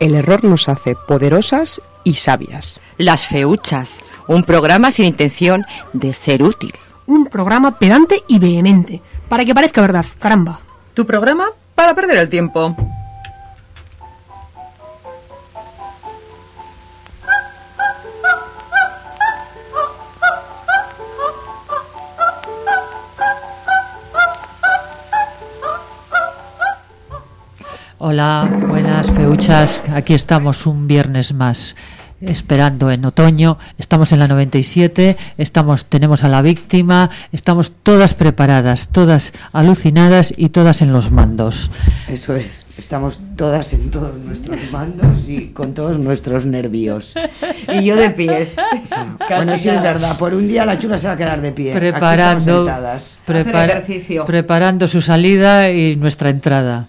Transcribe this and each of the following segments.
El error nos hace poderosas y sabias. Las feuchas. Un programa sin intención de ser útil. Un programa pedante y vehemente, para que parezca verdad, caramba. Tu programa para perder el tiempo. Hola, buenas feuchas. Aquí estamos un viernes más esperando en otoño. Estamos en la 97, estamos tenemos a la víctima, estamos todas preparadas, todas alucinadas y todas en los mandos. Eso es, estamos todas en todos nuestros mandos y con todos nuestros nervios. Y yo de pies. bueno, sí es verdad, por un día la chula se va a quedar de pie. Preparando, prepara- preparando su salida y nuestra entrada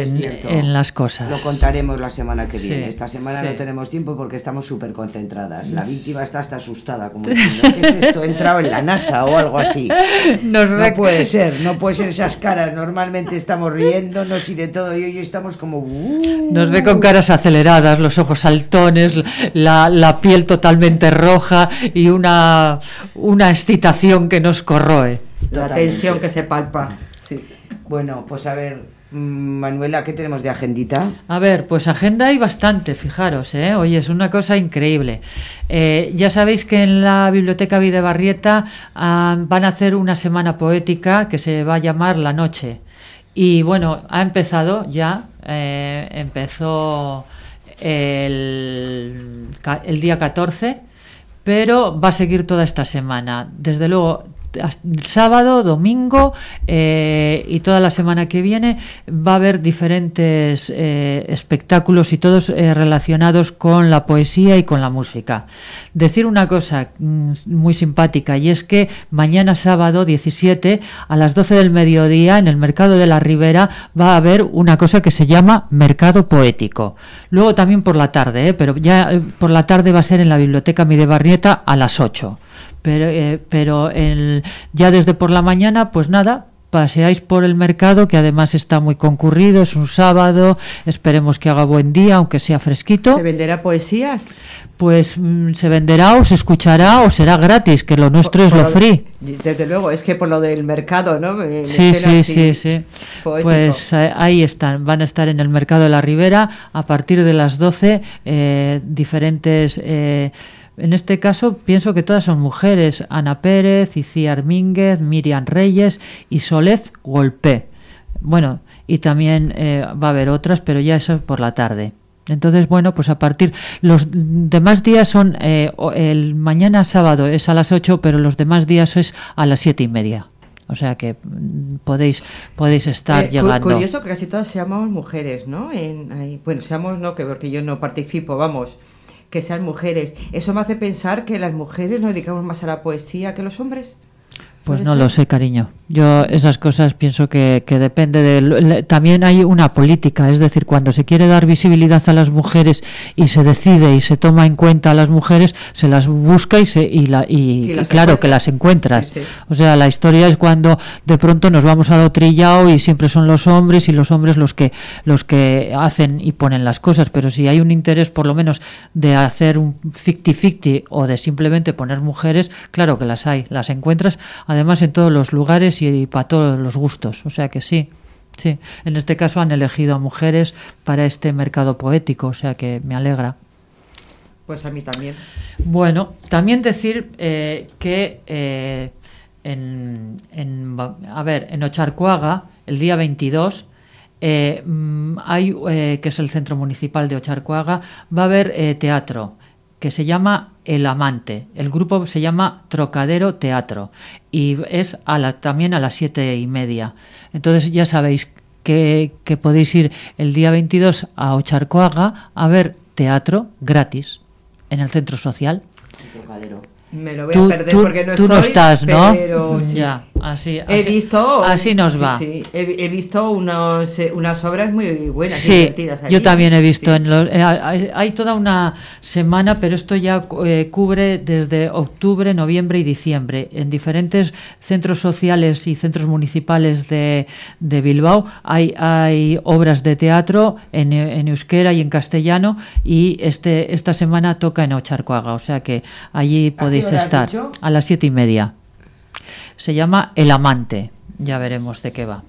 en, cierto. en las cosas. Lo contaremos la semana que Sí, viene. Esta semana sí. no tenemos tiempo porque estamos súper concentradas. La víctima está hasta asustada, como diciendo, ¿qué es esto? He entrado en la NASA o algo así. Nos No rec- puede ser, no puede ser esas caras. Normalmente estamos riéndonos y de todo, y hoy estamos como... "Uh". Nos ve con caras aceleradas, los ojos saltones, la, la piel totalmente roja y una, una excitación que nos corroe. La Totalmente. tensión que se palpa. Sí. Bueno, pues a ver, Manuela, ¿qué tenemos de agendita? A ver, pues agenda hay bastante, fijaros, ¿eh? Oye, es una cosa increíble. Eh, ya sabéis que en la Biblioteca Videbarrieta ah, van a hacer una semana poética que se va a llamar La Noche. Y bueno, ha empezado ya, eh, empezó el, día 14, pero va a seguir toda esta semana. Desde luego, sábado, domingo eh, y toda la semana que viene va a haber diferentes eh, espectáculos y todos eh, relacionados con la poesía y con la música. Decir una cosa mm, muy simpática y es que mañana sábado 17 a las 12 del mediodía en el Mercado de la Ribera va a haber una cosa que se llama Mercado Poético. Luego también por la tarde, pero ya por la tarde va a ser en la Biblioteca Midebarrieta a las 8 pero, eh, pero el- ya desde por la mañana, pues nada, paseáis por el mercado, que además está muy concurrido, es un sábado, esperemos que haga buen día, aunque sea fresquito, ¿Se venderá poesías? pues mm, se venderá o se escuchará o será gratis, que lo nuestro es Por lo free. Desde luego, es que por lo del mercado, ¿no? Me- me Sí, sí, sí, sí. poético. Pues eh, ahí están, van a estar en el Mercado de la Ribera a partir de las 12 eh, diferentes... eh, en este caso pienso que todas son mujeres, Ana Pérez, Icía Armínguez, Miriam Reyes y Solez Golpé. Bueno, y también eh, va a haber otras, pero ya eso por la tarde. Entonces, bueno, pues a partir. Los demás días son. eh, el mañana sábado es a las 8, pero los demás días es a las siete y media. O sea que mm, podéis, podéis estar Eh, llegando. Curioso que casi todas seamos mujeres, ¿no? En, ahí- bueno, seamos no, que porque yo no participo, vamos, que sean mujeres. Eso me hace pensar que las mujeres nos dedicamos más a la poesía que los hombres. Pues ¿Puede no ser? lo sé, cariño. Yo esas cosas pienso que, que depende de... le- También hay una política, es decir, cuando se quiere dar visibilidad a las mujeres y se decide y se toma en cuenta a las mujeres, se las busca y, se, y, la, y, claro que las encuentras. Sí, sí. O sea, la historia es cuando de pronto nos vamos a lo trillado y siempre son los hombres y los hombres los que los que hacen y ponen las cosas. Pero si hay un interés, por lo menos, de hacer un ficti-ficti o de simplemente poner mujeres, claro que las hay, las encuentras además en todos los lugares y, para todos los gustos. O sea que sí. Sí, en este caso han elegido a mujeres para este mercado poético, o sea que me alegra. Pues a mí también. Bueno, también decir eh, que eh, en, a ver, en Ocharcoaga, el día 22, eh, mm, hay, que es el centro municipal de Ocharcoaga, va a haber teatro que se llama El Amante. El grupo se llama Trocadero Teatro y es a la, también a las siete y media. Entonces ya sabéis que, que podéis ir el día 22 a Ocharcoaga a ver teatro gratis en el centro social. Trocadero. Me lo voy Tú, a perder tú- porque no tú estoy. no estás, ¿no? Pero sí. Ya, así, He visto. así nos va. sí, He, he visto unos, eh, unas obras muy buenas, Sí, divertidas. allí. yo también he visto. Sí. En los- eh, hay, hay toda una semana, pero esto ya eh, cubre desde octubre, noviembre y diciembre. En diferentes centros sociales y centros municipales de, de Bilbao hay, hay obras de teatro en, e- en euskera y en castellano y este esta semana toca en Ocharcoaga, o sea que allí podéis estar dicho? a las siete y media. Se llama El Amante, ya veremos de qué va.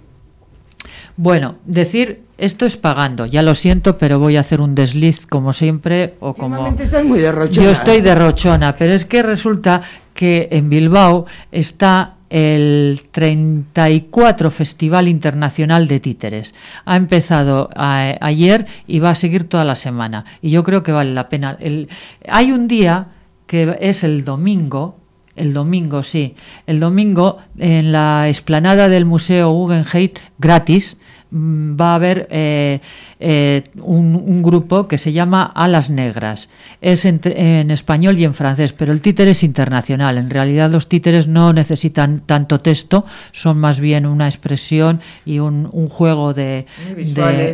Bueno, decir esto es pagando, ya lo siento, pero voy a hacer un desliz como siempre o como estás muy derrochona. yo estoy derrochona, pero es que resulta que en Bilbao está el 34 Festival Internacional de Títeres. Ha empezado a- ayer y va a seguir toda la semana. Y yo creo que vale la pena. El- hay un día que es el domingo, el domingo, sí, el domingo en la explanada del Museo Guggenheim, gratis, va a haber eh, eh, un, un grupo que se llama Alas Negras. Es entre- en español y en francés, pero el títere es internacional. En realidad los títeres no necesitan tanto texto, son más bien una expresión y un, un juego de...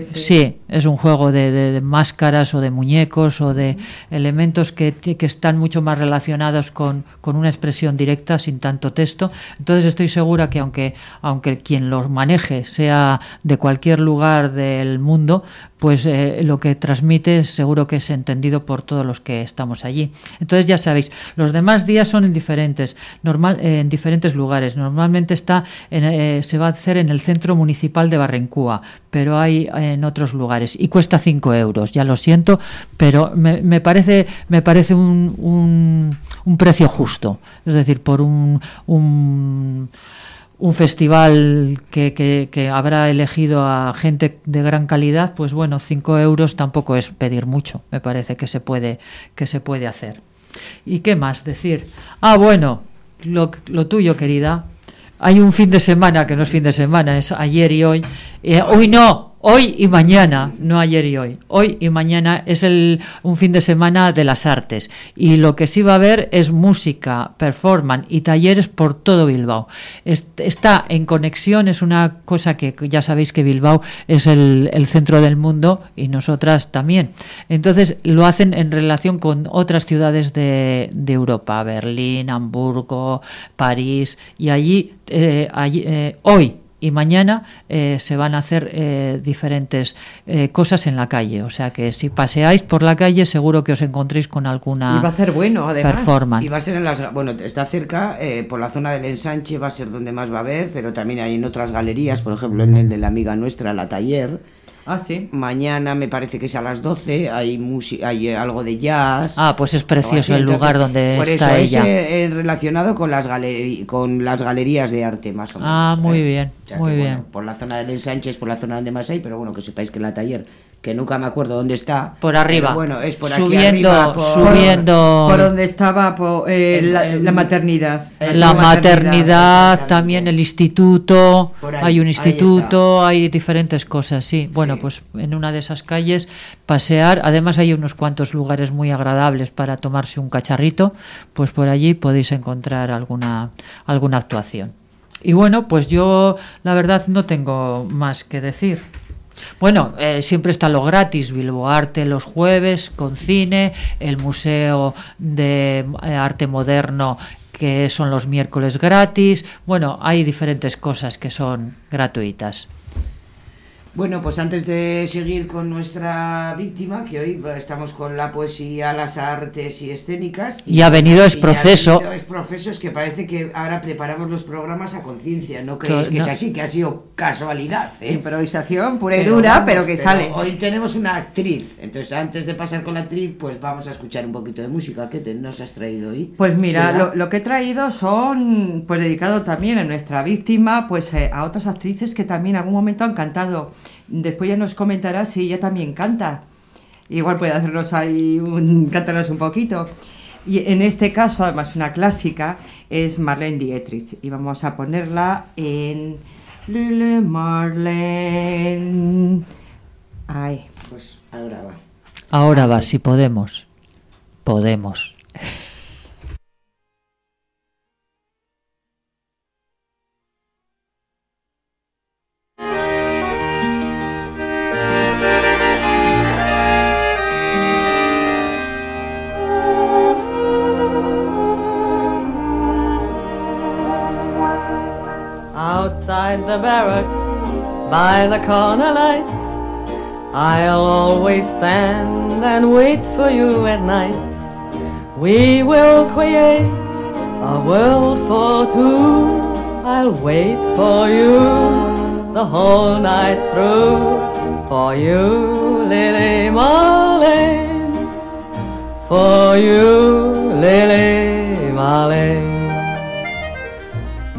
Sí. sí, es un juego de, de- de máscaras o de muñecos o de elementos que, que están mucho más relacionados con, con una expresión directa sin tanto texto. Entonces estoy segura que aunque, aunque quien los maneje sea de cualquier lugar del mundo, pues eh, lo que transmite seguro que es entendido por todos los que estamos allí. Entonces ya sabéis, los demás días son en diferentes, normal, eh, en diferentes lugares. Normalmente está en, eh, se va a hacer en el centro municipal de Barrencúa, pero hay en otros lugares y cuesta 5 euros. Ya lo siento, pero me, me parece me parece un, un, un precio justo. Es decir, por un, un un festival que, que- habrá elegido a gente de gran calidad, pues bueno, 5 euros tampoco es pedir mucho, me parece que se puede, que se puede hacer. ¿Y qué más decir? Ah, bueno, lo, lo tuyo, querida. Hay un fin de semana que no es fin de semana, es ayer y hoy. Eh, hoy no, hoy y mañana, no ayer y hoy. Hoy y mañana es el, un fin de semana de las artes. Y lo que sí va a haber es música, performance y talleres por todo Bilbao. Est- está en conexión, es una cosa que ya sabéis que Bilbao es el, el centro del mundo y nosotras también. Entonces lo hacen en relación con otras ciudades de, de Europa, Berlín, Hamburgo, París, y allí, eh, allí, eh, hoy y mañana eh, se van a hacer eh, diferentes eh, cosas en la calle. O sea que si paseáis por la calle seguro que os encontréis con alguna Y va a ser bueno, además. performance. Y va a ser en las. Bueno, está cerca, eh, por la zona del ensanche va a ser donde más va a haber, pero también hay en otras galerías, por ejemplo en el de la amiga nuestra, la Taller. Ah, sí. Mañana me parece que es a las 12, hay, hay eh, algo de jazz. Ah, pues es precioso así, el lugar entonces, donde por está eso, ella. Es eh, relacionado con las, con las galerías de arte, más o menos. Ah, muy ¿eh? bien, O sea muy que, bueno, bien. por la zona del ensanche es por la zona donde más hay, pero bueno, que sepáis que la taller que nunca me acuerdo dónde está. Por arriba. Bueno, es por Subiendo, aquí arriba, por- subiendo. Por donde estaba po- eh, El- la, el- la maternidad. el- la maternidad, también el instituto, Por ahí, hay un instituto, hay diferentes cosas, sí. Bueno, Sí. pues en una de esas calles pasear, además hay unos cuantos lugares muy agradables para tomarse un cacharrito, pues por allí podéis encontrar alguna alguna actuación. Y bueno, pues yo la verdad no tengo más que decir. Bueno, eh, siempre está lo gratis, Bilbo Arte los jueves con cine, el Museo de eh, Arte Moderno que son los miércoles gratis. Bueno, hay diferentes cosas que son gratuitas. Bueno, pues antes de seguir con nuestra víctima, que hoy estamos con la poesía, las artes y escénicas. Y ha venido es y ha proceso. venido es proceso, es que parece que ahora preparamos los programas a conciencia. No creéis que es así, que ha sido casualidad. ¿eh? Improvisación pura y Pero dura, vamos, pero que sale. Hoy tenemos una actriz. Entonces, antes de pasar con la actriz, pues vamos a escuchar un poquito de música. ¿Qué te, nos has traído hoy? Pues mira, lo, lo que he traído son, pues dedicado también a nuestra víctima, pues eh, a otras actrices que también en algún momento han cantado. Después ya nos comentará si ella también canta. Igual puede hacernos ahí un, cantarnos un poquito. Y en este caso, además una clásica, es Marlene Dietrich. Y vamos a ponerla en Lille Marlene. Ay, Pues ahora va. Ahora va, si podemos. Podemos. Outside the barracks, by the corner light, I'll always stand and wait for you at night. We will create a world for two. I'll wait for you the whole night through. For you, Lily Marlene. For you, Lily Marlene.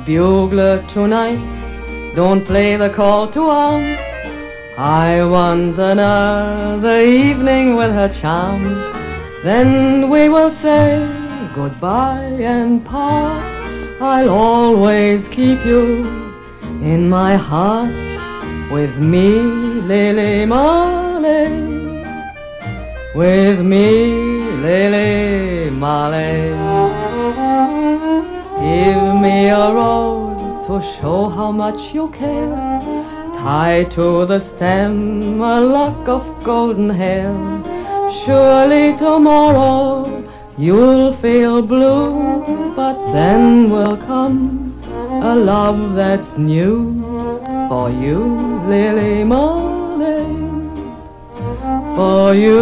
Bugler tonight, don't play the call to arms. I want another evening with her charms. Then we will say goodbye and part. I'll always keep you in my heart with me, Lily Marley. With me, Lily Marley. Give me a rose to show how much you care. Tie to the stem a lock of golden hair. Surely tomorrow you'll feel blue, but then will come a love that's new for you, Lily Marley. For you,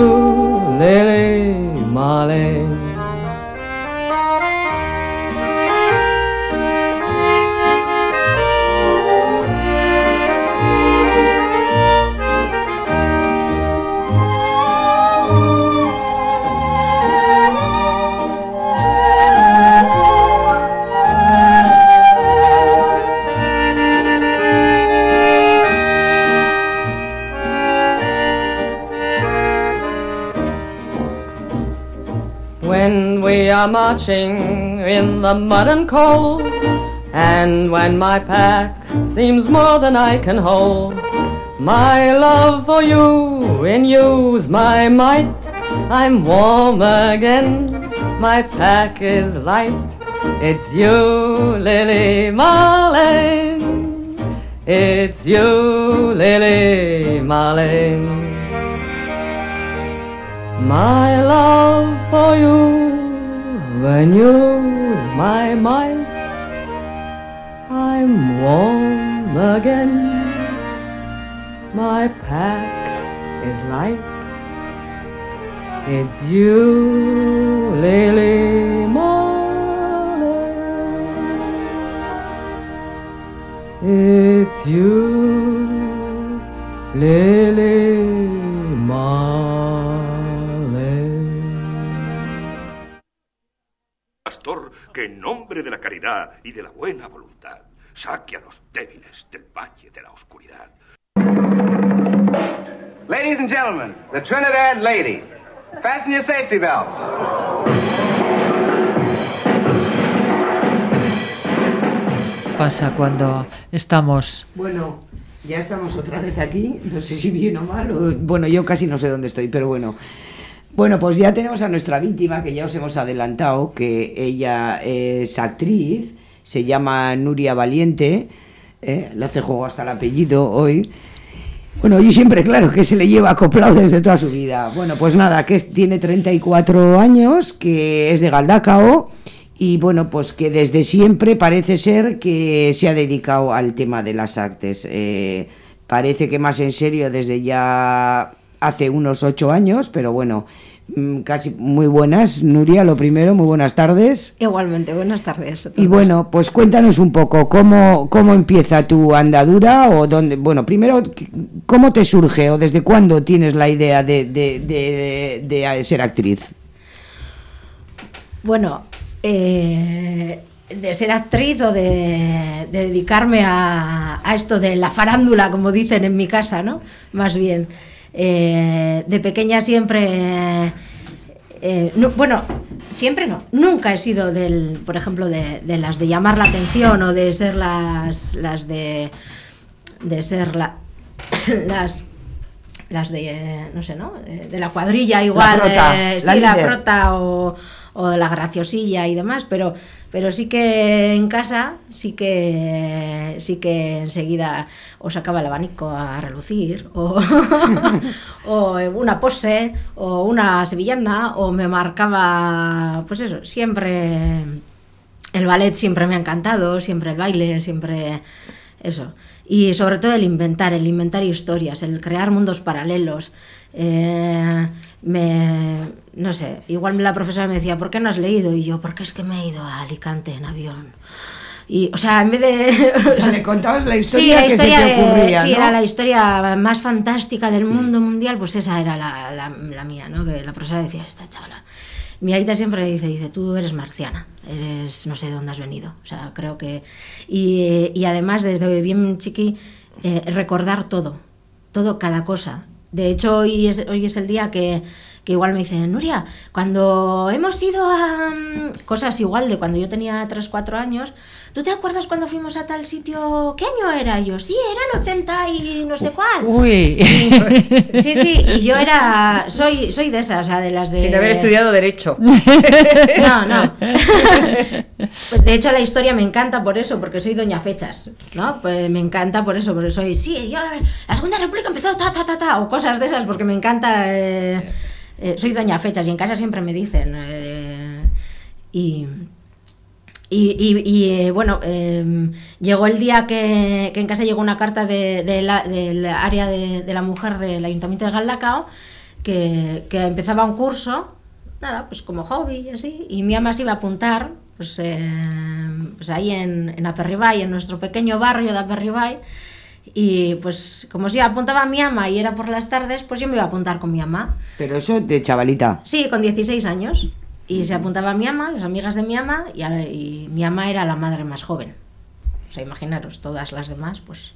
Lily Marley. We are marching in the mud and cold, and when my pack seems more than I can hold, my love for you in you's my might. I'm warm again, my pack is light. It's you, Lily Marlene. It's you, Lily Marlene. My love for you, when you use my might, I'm warm again. My pack is light. It's you, Lily Marley. It's you, Lily nombre de la caridad y de la buena voluntad saque a los débiles del valle de la oscuridad. Ladies and gentlemen, the Trinidad Lady. Fasten your safety belts. Pasa cuando estamos Bueno, ya estamos otra vez aquí. No sé si bien o mal. o- Bueno, yo casi no sé dónde estoy, pero bueno. Bueno, pues ya tenemos a nuestra víctima, que ya os hemos adelantado, que ella es actriz, se llama Nuria Valiente, ¿eh? le hace juego hasta el apellido hoy. Bueno, y siempre, claro, que se le lleva acoplado desde toda su vida. Bueno, pues nada, que es- tiene 34 años, que es de Galdacao y bueno, pues que desde siempre parece ser que se ha dedicado al tema de las artes. Eh, parece que más en serio desde ya hace unos ocho años, pero bueno, casi muy buenas. Nuria, lo primero, muy buenas tardes. Igualmente, buenas tardes. Y bueno, pues cuéntanos un poco cómo, cómo empieza tu andadura o dónde, bueno, primero, ¿cómo te surge o desde cuándo tienes la idea de, de, de- de ser actriz? Bueno, eh, de ser actriz o de, de dedicarme a, a esto de la farándula, como dicen en mi casa, ¿no? Más bien. Eh, de pequeña siempre... eh, no- bueno, siempre no. Nunca he sido del, por ejemplo, de, de las de llamar la atención o de ser las, las de, de ser la, las las de no sé no de, la cuadrilla igual eh, la sí la prota o, o la graciosilla y demás pero pero sí que en casa sí que sí que enseguida o sacaba el abanico a relucir o, o una pose o una sevillana o me marcaba pues eso siempre el ballet siempre me ha encantado, siempre el baile, siempre eso. Y sobre todo el inventar, el inventar historias, el crear mundos paralelos. Eh, me, no sé, igual la profesora me decía, ¿por qué no has leído? Y yo, porque es que me he ido a Alicante en avión. Y, o sea, en vez de... O sea, le contabas la Sí, historia que se te de- ocurría, sí, ¿no? era la historia más fantástica del mundo mundial, pues esa era la, la- la mía, ¿no? Que la profesora decía, esta chavala. Mi aita siempre dice, dice, tú eres marciana, eres, no sé de dónde has venido. O sea, creo que... Y, además, desde bien chiqui, eh, recordar todo, todo, cada cosa. De hecho, hoy es, hoy es el día que, que igual me dicen, Nuria, cuando hemos ido a mm, cosas igual de cuando yo tenía 3, 4 años, ¿tú te acuerdas cuando fuimos a tal sitio? ¿Qué año era? Y yo, sí, era el 80 y no sé cuál. Uy. Sí, sí, y yo era, soy, soy de esas, o sea, de las de... Sin haber estudiado Derecho. No, no. De hecho, la historia me encanta por eso, porque soy doña fechas, ¿no? Pues me encanta por eso, porque soy, sí, yo, la Segunda República empezó ta, ta, ta, ta, o cosas de esas, porque me encanta... eh, eh, soy doña fechas y en casa siempre me dicen... eh, y... Y, y- y, eh, bueno, eh, llegó el día que, que en casa llegó una carta de, de la- del área de, de la mujer del Ayuntamiento de Galdacao que, que empezaba un curso, nada, pues como hobby y así, y mi ama se iba a apuntar, pues, eh, pues ahí en, en Aperribay, en nuestro pequeño barrio de Aperribay, y pues como se apuntaba mi ama y era por las tardes, pues yo me iba a apuntar con mi ama. Pero eso de chavalita. Sí, con 16 años. Y se apuntaba mi ama, las amigas de mi ama, y, a- y mi ama era la madre más joven. O sea, imaginaros, todas las demás, pues.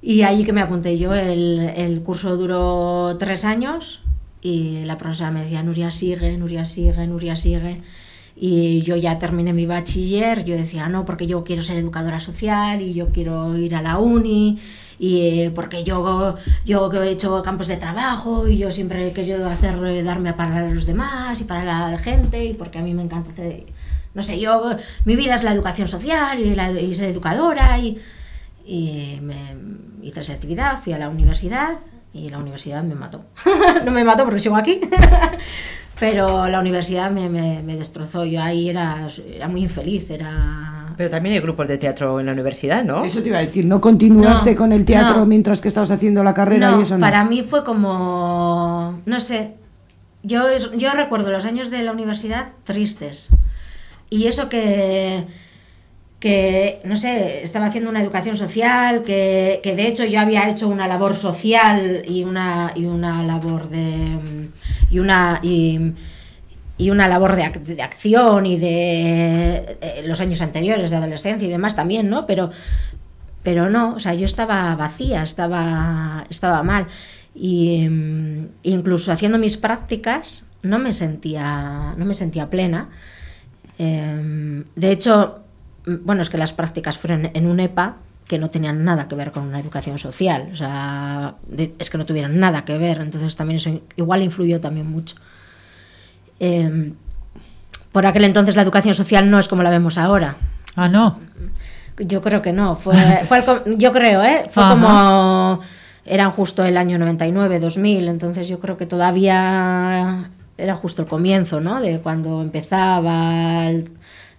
Y allí que me apunté yo, el, el curso duró tres años y la profesora me decía, Nuria sigue, Nuria sigue, Nuria sigue. Y yo ya terminé mi bachiller, yo decía, no, porque yo quiero ser educadora social y yo quiero ir a la uni y eh, porque yo, yo he hecho campos de trabajo y yo siempre he querido hacer, eh, darme a parar a los demás y para la gente y porque a mí me encanta hacer, no sé, yo, mi vida es la educación social y, ser educadora y, y me hice esa actividad, fui a la universidad y la universidad me mató. no me mató porque sigo aquí, pero la universidad me, me- me destrozó. Yo ahí era, era muy infeliz, era... Pero también hay grupos de teatro en la universidad, ¿no? Eso te iba a decir, ¿no continuaste No, con el teatro no. mientras que estabas haciendo la carrera No, y eso no? para mí fue como, no sé, yo, yo recuerdo los años de la universidad tristes. Y eso que, que, no sé, estaba haciendo una educación social, que, que de hecho yo había hecho una labor social y una, y una labor de... y una... Y, una labor de, ac- de acción y de eh, los años anteriores de adolescencia y demás también, ¿no? Pero pero no, o sea, yo estaba vacía, estaba, estaba mal. Y mm, incluso haciendo mis prácticas no me sentía, no me sentía plena. Em, de hecho, bueno, es que las prácticas fueron en un EPA que no tenían nada que ver con una educación social, o sea, de- es que no tuvieron nada que ver, entonces también eso igual influyó también mucho. Em, por aquel entonces la educación social no es como la vemos ahora. Ah, no. Yo creo que no, fue, yo creo, ¿eh? Fue Ajá. como eran justo el año 99, 2000, entonces yo creo que todavía era justo el comienzo, ¿no? De cuando empezaba el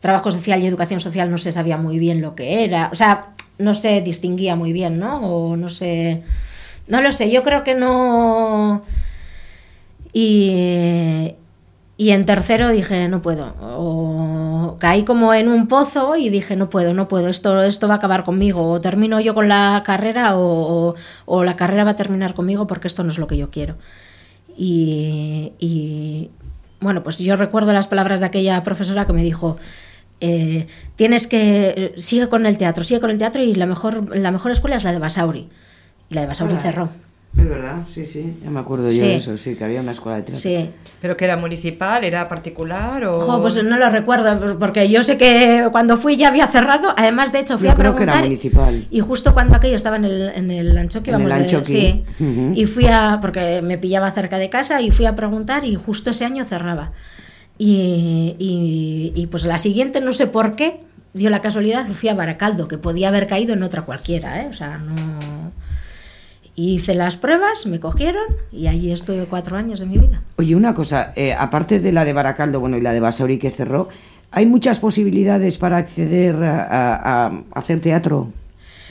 trabajo social y educación social no se sabía muy bien lo que era, o sea, no se distinguía muy bien, ¿no? O no sé, no lo sé, yo creo que no y y en tercero dije, no puedo. O caí como en un pozo y dije, no puedo, no puedo, esto, esto va a acabar conmigo. O termino yo con la carrera o, o- la carrera va a terminar conmigo porque esto no es lo que yo quiero. Y, y, bueno, pues yo recuerdo las palabras de aquella profesora que me dijo, eh, tienes que, sigue con el teatro, sigue con el teatro y la mejor, la mejor escuela es la de Basauri. Y la de Basauri cerró. Es verdad, sí, sí, ya me acuerdo yo Sí. de eso, sí, que había una escuela de teatro. Sí. ¿Pero que era municipal, era particular o...? Jo, pues no lo recuerdo, porque yo sé que cuando fui ya había cerrado. Además, de hecho, fui Yo a creo que era preguntar. municipal. Y justo cuando aquello estaba en el, en el Anchoqui, En el vamos de- sí. Y fui a. porque me pillaba cerca de casa y fui a preguntar y justo ese año cerraba. Y, y- y, pues la siguiente, no sé por qué, dio la casualidad que fui a Baracaldo, que podía haber caído en otra cualquiera, ¿eh? O sea, no. Hice las pruebas, me cogieron y allí estuve cuatro años de mi vida. Oye, una cosa, eh, aparte de la de Baracaldo, bueno, y la de Basauri que cerró, ¿hay muchas posibilidades para acceder a, a- a hacer teatro?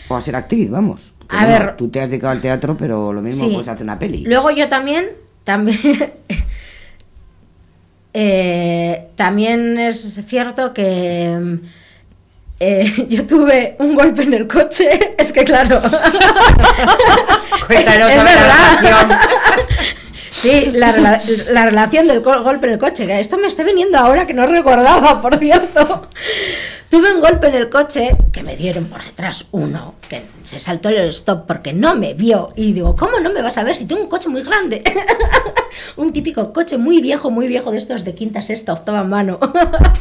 O a ser actriz, vamos. A bueno, ver. Tú te has dedicado al teatro, pero lo mismo Sí. puedes hacer una peli. Luego yo también, también, eh, también es cierto que eh, yo tuve un golpe en el coche, es que claro, Cuéntanos es la verdad. relación. Sí, la, rela- la relación del golpe en el coche, que esto me está viniendo ahora que no recordaba, por cierto. Tuve un golpe en el coche que me dieron por detrás uno, que se saltó el stop porque no me vio. Y digo, ¿cómo no me vas a ver si tengo un coche muy grande? un típico coche muy viejo, muy viejo de estos de quinta, sexta, octava mano.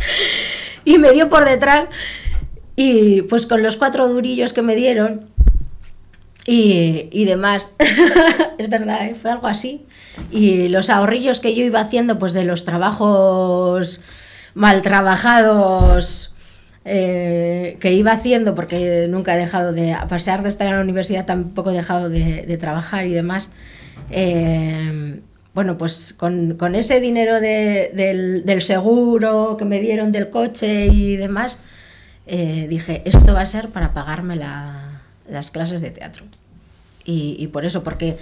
y me dio por detrás y pues con los cuatro durillos que me dieron y, y demás. es verdad, ¿eh? fue algo así. Y los ahorrillos que yo iba haciendo, pues de los trabajos mal trabajados eh, que iba haciendo, porque nunca he dejado de, a pesar de estar en la universidad, tampoco he dejado de, de trabajar y demás. eh, bueno, pues con, con ese dinero de- del, del seguro que me dieron del coche y demás, eh, dije, esto va a ser para pagarme la- las clases de teatro. Y, y por eso, porque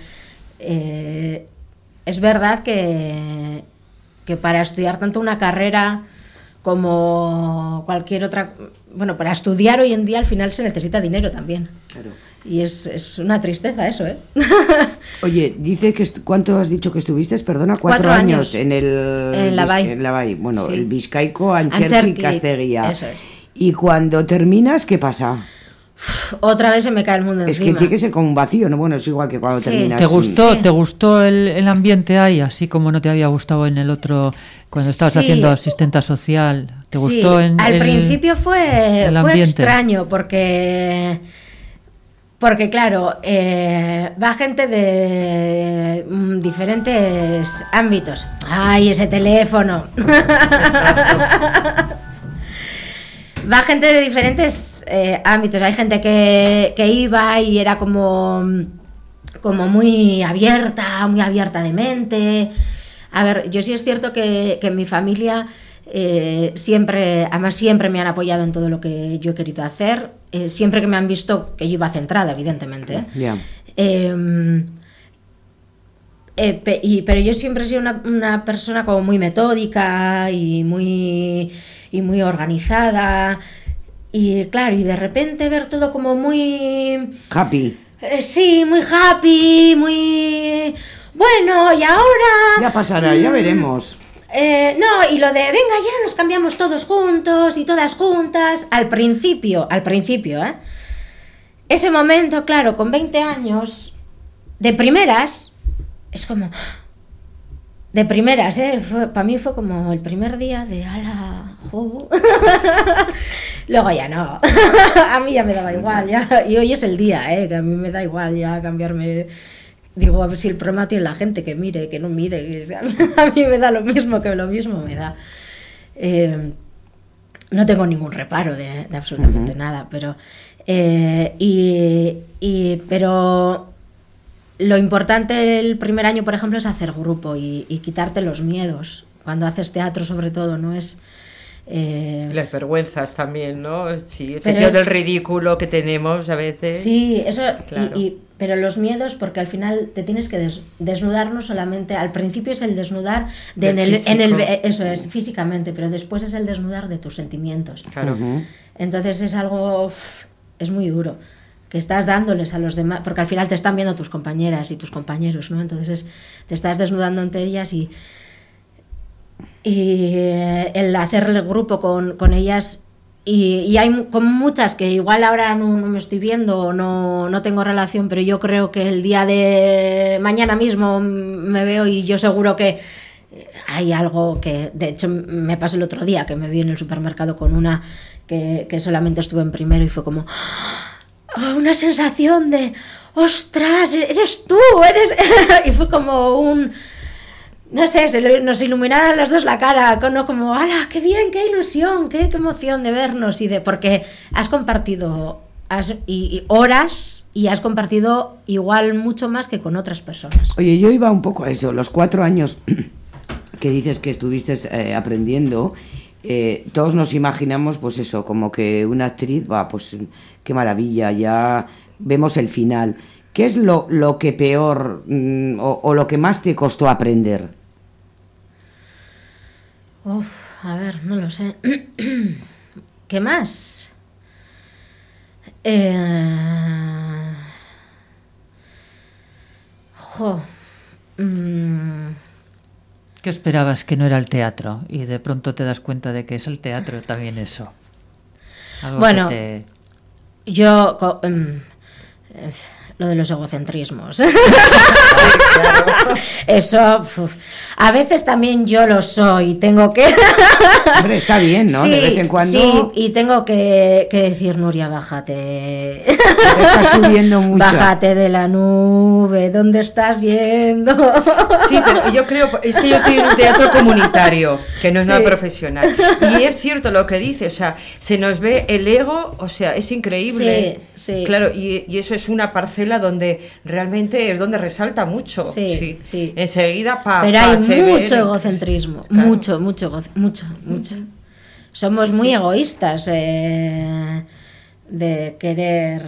eh, es verdad que, que para estudiar tanto una carrera como cualquier otra, bueno, para estudiar hoy en día al final se necesita dinero también. Claro. Y es, es una tristeza eso, ¿eh? Oye, dice que ¿cuánto has dicho que estuviste? Perdona, cuatro, Cuatro años. años. en el En Lavai. en Lavai. Bueno, Sí. el Vizcaico, Ancherki, Ancherki, Casteguía. eso es. Y cuando terminas, ¿qué pasa? Otra vez se me cae el mundo Es que encima. tiene que ser como un vacío, ¿no? Bueno, es igual que cuando Sí. terminas. ¿Te gustó, Sí. ¿te gustó el, el ambiente ahí, así como no te había gustado en el otro, cuando estabas Sí. haciendo asistenta social? ¿Te Sí, gustó en al el- principio fue, el fue extraño porque porque claro eh, va gente de mm, diferentes ámbitos ay ese teléfono va gente de diferentes eh, ámbitos hay gente que, que iba y era como como muy abierta, muy abierta de mente. A ver, yo sí es cierto que, que en mi familia eh, siempre, además siempre me han apoyado en todo lo que yo he querido hacer, eh, siempre que me han visto que yo iba centrada, evidentemente. ¿eh? Ya. Eh, eh, pe- y- pero yo siempre he sido una, una persona como muy metódica y muy, y muy organizada. Y claro, y de repente ver todo como muy... Happy. Eh, sí, muy happy, muy... Bueno, y ahora... Ya pasará, ya mm, veremos. eh, no, y lo de, venga, ya nos cambiamos todos juntos y todas juntas. Al principio, al principio, ¿eh? ese momento, claro, con 20 años, de primeras, es como... De primeras, ¿eh? Para mí fue como el primer día de ala, jo. Luego ya no. a mí ya me daba igual, ya. Y hoy es el día, ¿eh? Que a mí me da igual ya cambiarme. Digo, a ver si el problema tiene la gente, que mire, que no mire. Que... A mí me da lo mismo que lo mismo me da. Eh, no tengo ningún reparo de, de absolutamente nada, pero... Eh, y, y, pero lo importante el primer año, por ejemplo, es hacer grupo y, y quitarte los miedos. Cuando haces teatro, sobre todo, no es... Eh... Las vergüenzas también, ¿no? Sí, el sentido es... del ridículo que tenemos a veces. Sí, eso, claro. y, y, pero los miedos, porque al final te tienes que des, desnudar no solamente, al principio es el desnudar de en, el, en, el, eso es, físicamente, pero después es el desnudar de tus sentimientos. Claro. Uh -huh. Entonces es algo, uff, es muy duro que estás dándoles a los demás, porque al final te están viendo tus compañeras y tus compañeros, ¿no? Entonces es, te estás desnudando ante ellas y, y eh, el hacer el grupo con, con ellas y, hay con muchas que igual ahora no, no me estoy viendo no, no, tengo relación, pero yo creo que el día de mañana mismo me veo y yo seguro que hay algo que, de hecho, me pasó el otro día que me vi en el supermercado con una que, que solamente estuve en primero y fue como ¡oh! una sensación de ostras, eres tú, eres y fue como un no sé, se nos iluminaron las dos la cara, como, como ¡hala, qué bien, qué ilusión, qué, qué, emoción de vernos! y de Porque has compartido y, horas y has compartido igual mucho más que con otras personas. Oye, yo iba un poco a eso, los cuatro años que dices que estuviste eh, aprendiendo, eh, todos nos imaginamos, pues eso, como que una actriz, va, pues qué maravilla, ya vemos el final. ¿Qué es lo, lo que peor mm, o lo que más te costó aprender? Uf, a ver, no lo sé. ¿Qué más? Eh... Jo. Mm. ¿Qué esperabas que no era el teatro? Y de pronto te das cuenta de que es el teatro también eso. Algo bueno, te... yo... Um, lo de los egocentrismos. Eso, uf. a veces también yo lo soy, tengo que... Hombre, está bien, ¿no? Sí, de vez en cuando... Sí, y tengo que, que decir, Nuria, bájate. Te estás subiendo mucho. Bájate de la nube, ¿dónde estás yendo? Sí, pero yo creo, es que yo estoy en un teatro comunitario, que no es sí. nada profesional. Y es cierto lo que dice, o sea, se nos ve el ego, o sea, es increíble. Sí, sí. Claro, y, y eso es una parcela donde realmente es donde resalta mucho. Sí, sí. sí. Enseguida pa, Pero hay mucho egocentrismo, claro. mucho, mucho, mucho, mucho. Somos sí, muy sí. egoístas eh, de querer...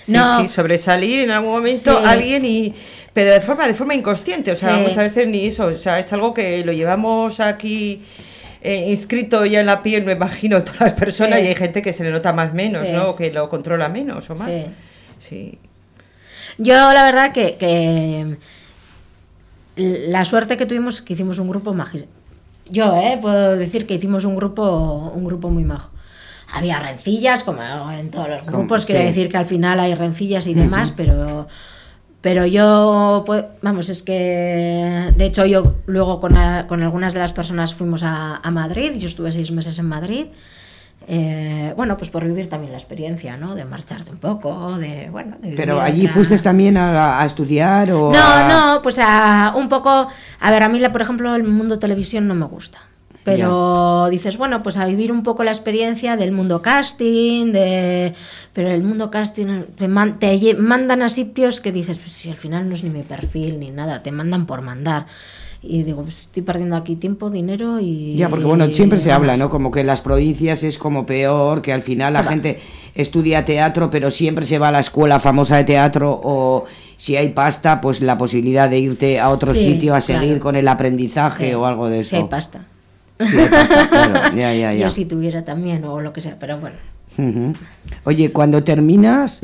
Sí, no. sí, sobresalir en algún momento alguien y pero de forma de forma inconsciente, o sea, muchas veces ni eso, o sea, es algo que lo llevamos aquí eh, inscrito ya en la piel, me imagino, todas las personas, y hay gente que se le nota más menos, ¿no? Que lo controla menos o más. Sí. Yo la verdad que, que la suerte que tuvimos es que hicimos un grupo magistral. Yo, eh, puedo decir que hicimos un grupo, un grupo muy majo. Había rencillas, como en todos los grupos, quiero decir que al final hay rencillas y demás, uh -huh. pero pero yo, pues, vamos, es que de hecho yo luego con, a, con algunas de las personas fuimos a, a, Madrid, yo estuve seis meses en Madrid, eh, bueno, pues por vivir también la experiencia, ¿no? De marcharte un poco, de, bueno... De Pero allí otra... fuiste también a, a, estudiar o... No, a... no, pues a un poco... A ver, a mí, por ejemplo, el mundo televisión no me gusta. Pero yeah. dices, bueno, pues a vivir un poco la experiencia del mundo casting, de... pero el mundo casting te, man... te mandan a sitios que dices, pues si al final no es ni mi perfil ni nada, te mandan por mandar y digo, pues estoy perdiendo aquí tiempo, dinero y... Ya, porque bueno, siempre se habla, ¿no? Como que en las provincias es como peor, que al final la gente estudia teatro, pero siempre se va a la escuela famosa de teatro o si hay pasta, pues la posibilidad de irte a otro sí, sitio a seguir claro. con el aprendizaje sí. o algo de eso. Si hay pasta. Si hay pasta, claro. ya, ya, ya. Yo si tuviera también o lo que sea, pero bueno. Uh -huh. Oye, cuando terminas,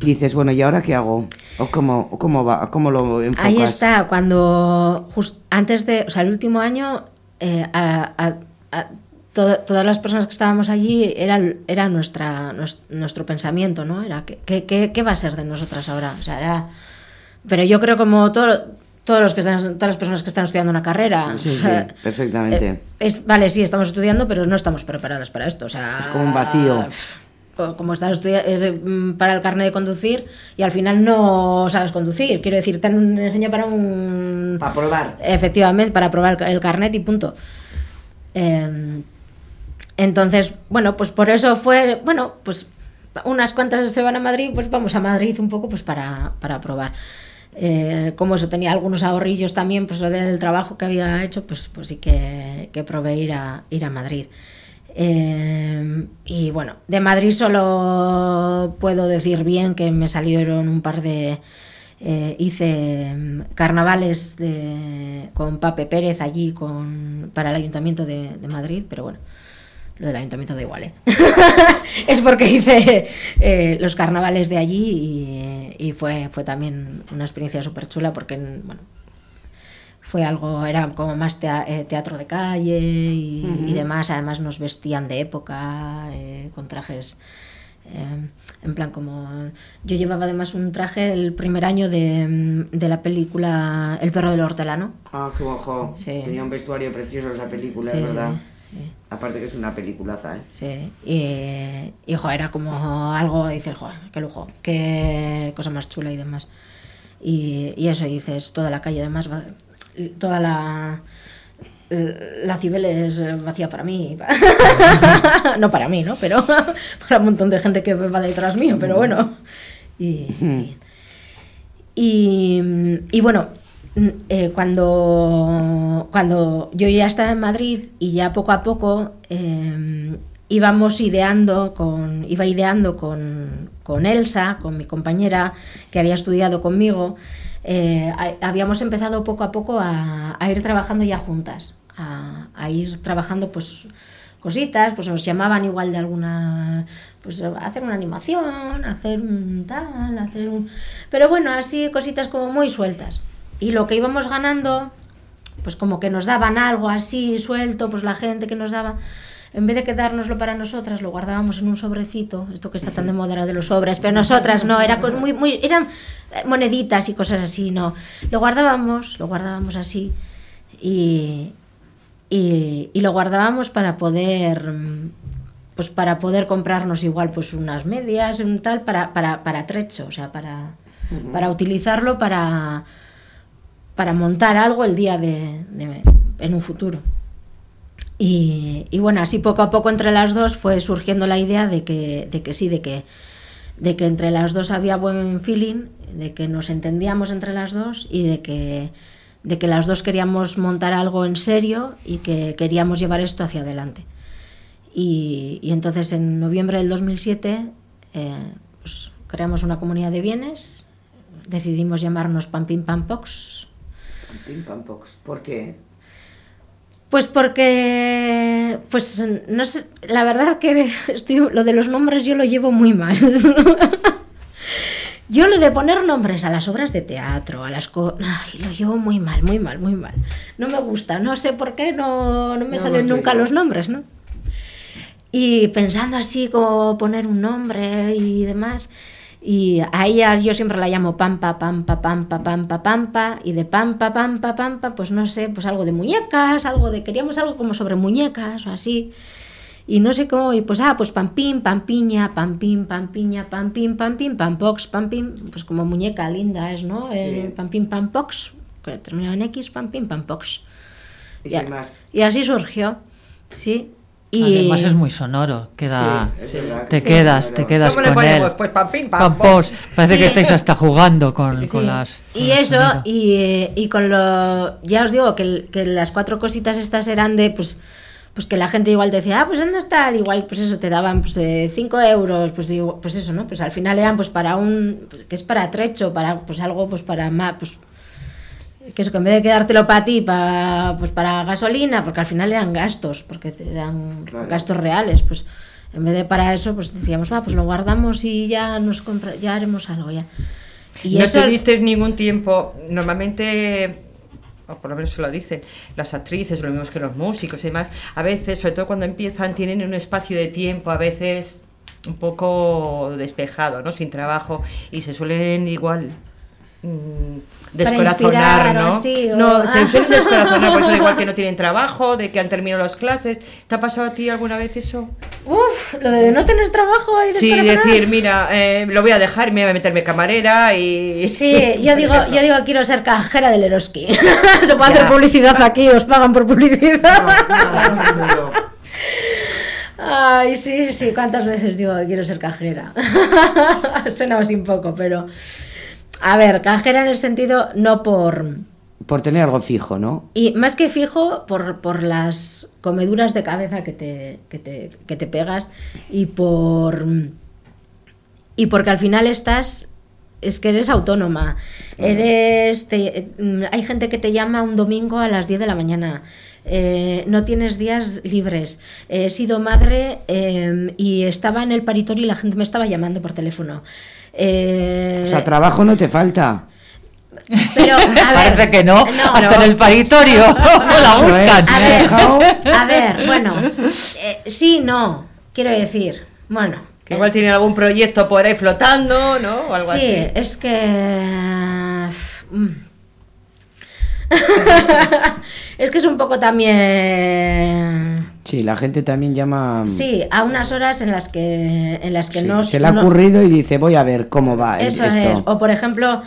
dices, bueno, ¿y ahora qué hago? ¿O cómo, cómo va? ¿Cómo lo enfocas? Ahí está, cuando just antes de, o sea, el último año, eh, a, a, a, to- todas las personas que estábamos allí era, era nuestra, nues- nuestro pensamiento, ¿no? Era, ¿qué, qué, qué- qué va a ser de nosotras ahora? O sea, era... Pero yo creo como todo, todos los que están, todas las personas que están estudiando una carrera... Sí, sí, perfectamente. Eh, es, vale, sí, estamos estudiando, pero no estamos preparados para esto. O sea, Es como un vacío. como estás estudiando para el carnet de conducir y al final no sabes conducir. Quiero decir, te han enseñado para un... Para probar. Efectivamente, para probar el carnet y punto. Eh, entonces, bueno, pues por eso fue, bueno, pues unas cuantas se van a Madrid, pues vamos a Madrid un poco pues para, para probar. Eh, como eso tenía algunos ahorrillos también, pues lo del trabajo que había hecho, pues, pues sí que, que probé ir a, ir a Madrid. Eh, y bueno, de Madrid solo puedo decir bien que me salieron un par de... eh, hice mm, carnavales de, con Pape Pérez allí con, para el Ayuntamiento de, de Madrid, pero bueno, lo del Ayuntamiento da igual, ¿eh? es porque hice eh, los carnavales de allí y, y fue, fue también una experiencia súper chula porque, bueno, fue algo, era como más eh, teatro de calle y, demás. Además nos vestían de época, eh, con trajes, eh, en plan como... Yo llevaba además un traje el primer año de, de la película El perro del hortelano. Ah, qué ojo. Sí. Tenía un vestuario precioso esa película, Sí, es verdad. sí, sí. Aparte que es una peliculaza, ¿eh? Sí, y, y jo, era como algo, dices, joder, qué lujo, qué cosa más chula y demás. Y, y eso, y dices, toda la calle además, va- toda la... La Cibeles eh, vacía para mí. no para mí, ¿no? Pero para un montón de gente que va detrás mío, pero bueno. Y, y, y bueno, eh, cuando, cuando yo ya estaba en Madrid y ya poco a poco eh, íbamos ideando con, iba ideando con, con Elsa, con mi compañera que había estudiado conmigo, eh, ha- habíamos empezado poco a poco a, a ir trabajando ya juntas, a, a ir trabajando pues cositas, pues nos llamaban igual de alguna, pues hacer una animación, hacer un tal, hacer un... Pero bueno, así cositas como muy sueltas. Y lo que íbamos ganando, pues como que nos daban algo así suelto, pues la gente que nos daba, en vez de quedárnoslo para nosotras, lo guardábamos en un sobrecito, esto que está tan de moda de los sobres, pero nosotras no, era cos- muy, muy, eran eh, moneditas y cosas así, no. Lo guardábamos, lo guardábamos así y, y, y lo guardábamos para poder pues para poder comprarnos igual pues unas medias un tal para, para, para trecho o sea para, para utilizarlo para para montar algo el día de, en un futuro y, bueno así poco a poco entre las dos fue surgiendo la idea de que, de que sí de que de que entre las dos había buen feeling, de que nos entendíamos entre las dos y de que, de que las dos queríamos montar algo en serio y que queríamos llevar esto hacia adelante. Y, y entonces en noviembre del 2007 eh, pues, creamos una comunidad de bienes, decidimos llamarnos Pampin Pampox, Pim pam pox. ¿Por qué? Pues porque, pues no sé, la verdad que estoy, lo de los nombres yo lo llevo muy mal. Yo lo de poner nombres a las obras de teatro, a las cosas, lo llevo muy mal, muy mal, muy mal. No me gusta, no sé por qué no, no me No, salen yo nunca igual. los nombres, ¿no? Y pensando así como poner un nombre y demás, y a ella yo siempre la llamo Pampa, Pampa, Pampa, Pampa, Pampa, y de Pampa, Pampa, Pampa, pues no sé, pues algo de muñecas, algo de, queríamos algo como sobre muñecas o así. Y no sé cómo, y pues, ah, pues pampín, pampiña, pampín, pampiña, pampín, pampín, pampox, pampín, pues como muñeca linda es, ¿no? El pampín, pampox, que termina en X, pampín, pampox. ¿Y más? Y así surgió, sí. Y... Además es muy sonoro, queda, Sí, verdad te sí, quedas, sonoro. te quedas ¿Cómo le con ponemos? él. Pues pam. Parece que estáis hasta jugando con, con las. Y con eso, y, y con lo. Ya os digo que, que las cuatro cositas estas eran de. Pues, pues que la gente igual te decía, ah, pues ¿dónde está? Igual, pues eso, te daban pues, eh, cinco euros, pues, digo, pues eso, ¿no? Pues al final eran pues para un. pues, que es para trecho, para pues algo, pues para más. Pues, que eso, que en vez de quedártelo para ti, para, pues para gasolina, porque al final eran gastos, porque eran Claro. gastos reales, pues en vez de para eso, pues decíamos, va, pues lo guardamos y ya nos compra, ya haremos algo ya. Y no eso, tuviste ningún tiempo, normalmente o por lo menos se lo dicen, las actrices, lo mismo que los músicos y demás, a veces, sobre todo cuando empiezan, tienen un espacio de tiempo a veces un poco despejado, ¿no? Sin trabajo y se suelen igual mm, descorazonar, ¿no? así, o- No, se suelen descorazonar, por eso da igual que no tienen trabajo, de que han terminado las clases. ¿Te ha pasado a ti alguna vez eso? Uf, lo de no tener trabajo y Sí, decir, mira, eh, lo voy a dejar, me voy a meterme camarera y... Sí, yo digo, yo digo quiero ser cajera del Eroski. Se puede Ya. hacer publicidad aquí, os pagan por publicidad. Ay, sí, sí, cuántas veces digo que quiero ser cajera. Suena así un poco, pero a ver, cajera en el sentido no por Por tener algo fijo, ¿no? y más que fijo por, por las comeduras de cabeza que te, que te, que te pegas y por y porque al final estás es que eres autónoma. Eres te- hay gente que te llama un domingo a las 10 de la mañana. Eh, no tienes días libres. He sido madre eh, y estaba en el paritorio y la gente me estaba llamando por teléfono Eh, O sea, trabajo no te falta. pero, a ver, Parece que no, hasta no. en el paritorio la Eso es. buscan. A ver, dejado- a ver, bueno, eh, sí, no, quiero decir, bueno. Que igual tienen algún proyecto por ahí flotando, ¿no? O algo sí, así. es que... mm. es que es un poco también... Sí, la gente también llama. Sí, a unas horas en las que, en las que Sí, no... se le ha no- ocurrido y dice, voy a ver cómo va Eso esto. es. O por ejemplo,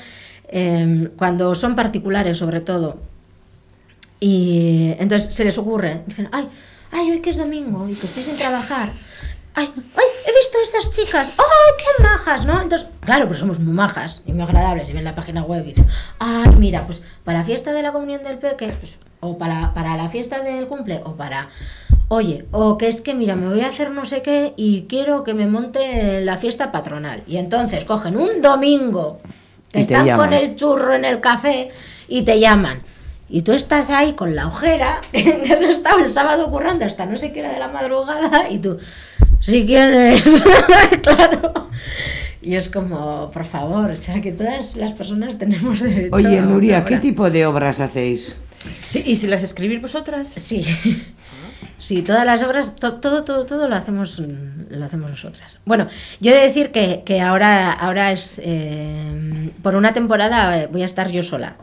eh, cuando son particulares sobre todo. Y entonces se les ocurre, dicen, ay, ay, hoy que es domingo y que estoy sin trabajar. Ay, ay, he visto a estas chicas. ¡Ay, qué majas! ¿No? Entonces, claro, pues somos muy majas y muy agradables. Y ven la página web y dicen, ay, mira, pues para la fiesta de la comunión del peque, pues, o para, para la fiesta del cumple, o para. Oye, o que es que, mira, me voy a hacer no sé qué y quiero que me monte la fiesta patronal. Y entonces cogen un domingo que están llaman. con el churro en el café y te llaman. Y tú estás ahí con la ojera, que has estado el sábado currando hasta no sé qué hora de la madrugada, y tú, si quieres, claro. Y es como, por favor, o sea, que todas las personas tenemos derecho Oye, Nuria, ¿qué tipo de obras hacéis? Sí, ¿Y si las escribís vosotras? Sí. Sí, todas las obras, to- todo, todo, todo lo hacemos, lo hacemos nosotras. Bueno, yo he de decir que, que ahora, ahora es, eh, por una temporada eh, voy a estar yo sola.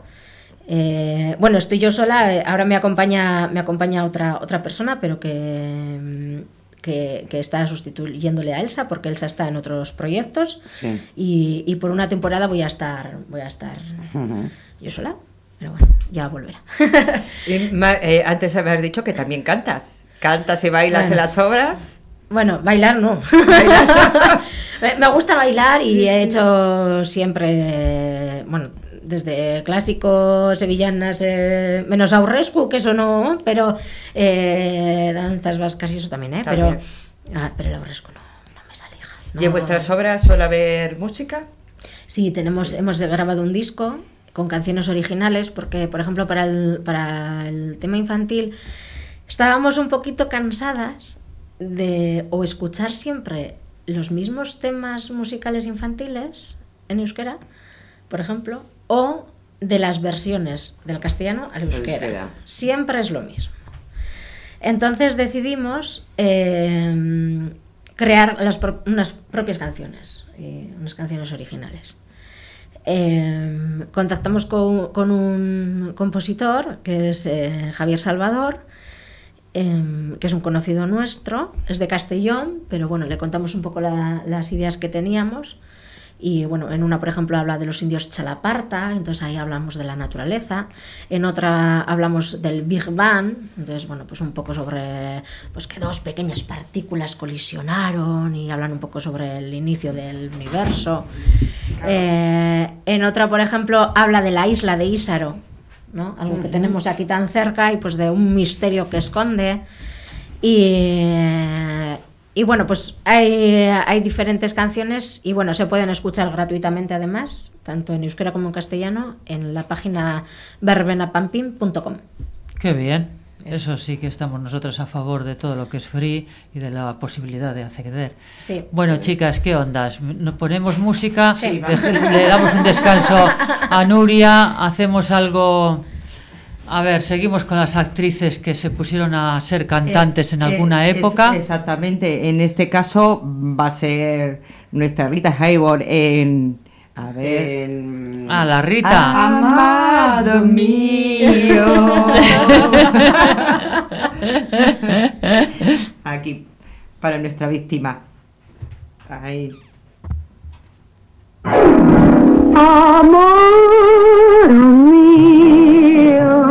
Eh, bueno, estoy yo sola, eh, ahora me acompaña, me acompaña otra, otra persona, pero que, mm, que, que está sustituyéndole a Elsa, porque Elsa está en otros proyectos. Sí. Y, y por una temporada voy a estar, voy a estar yo sola. Pero bueno, ya volverá. Y, eh, antes habías dicho que también cantas. Cantas y bailas Bueno. en las obras. Bueno, bailar no. Me gusta bailar y he hecho siempre, bueno, desde clásicos, sevillanas, eh, menos aurrescu, que eso no, pero eh, danzas vascas y eso también, ¿eh? También. Pero, ah, pero el aurrescu no, no me sale, hija. ¿Y en vuestras obras suele haber música? Sí, tenemos, hemos grabado un disco con canciones originales, porque, por ejemplo, para el, para el tema infantil estábamos un poquito cansadas de o escuchar siempre los mismos temas musicales infantiles en euskera, por ejemplo, o de las versiones del castellano al euskera. euskera. Siempre es lo mismo. Entonces decidimos eh, crear las pro- unas propias canciones, eh, unas canciones originales. Eh, contactamos con, con un compositor que es eh, Javier Salvador, eh, que es un conocido nuestro, es de Castellón, pero bueno, le contamos un poco la- las ideas que teníamos. Y bueno, en una, por ejemplo, habla de los indios Chalaparta, entonces ahí hablamos de la naturaleza. En otra hablamos del Big Bang, entonces bueno, pues un poco sobre pues que dos pequeñas partículas colisionaron y hablan un poco sobre el inicio del universo. Eh, en otra, por ejemplo, habla de la isla de Ísaro, ¿no? Algo que tenemos aquí tan cerca y pues de un misterio que esconde. Y, y bueno, pues hay, hay diferentes canciones y bueno, se pueden escuchar gratuitamente además, tanto en euskera como en castellano, en la página verbenapampim.com. Qué bien. Eso sí que estamos nosotros a favor de todo lo que es free y de la posibilidad de acceder. Sí. Bueno, chicas, ¿qué ondas? Nos ponemos música, Sí. le damos un descanso a Nuria, hacemos algo A ver, seguimos con las actrices que se pusieron a ser cantantes en Eh, alguna eh, es- época. exactamente. En este caso va a ser nuestra Rita Hayworth en. A ver. Ah, la Rita. Amado mío. Aquí, para nuestra víctima. Ahí. Amor mío,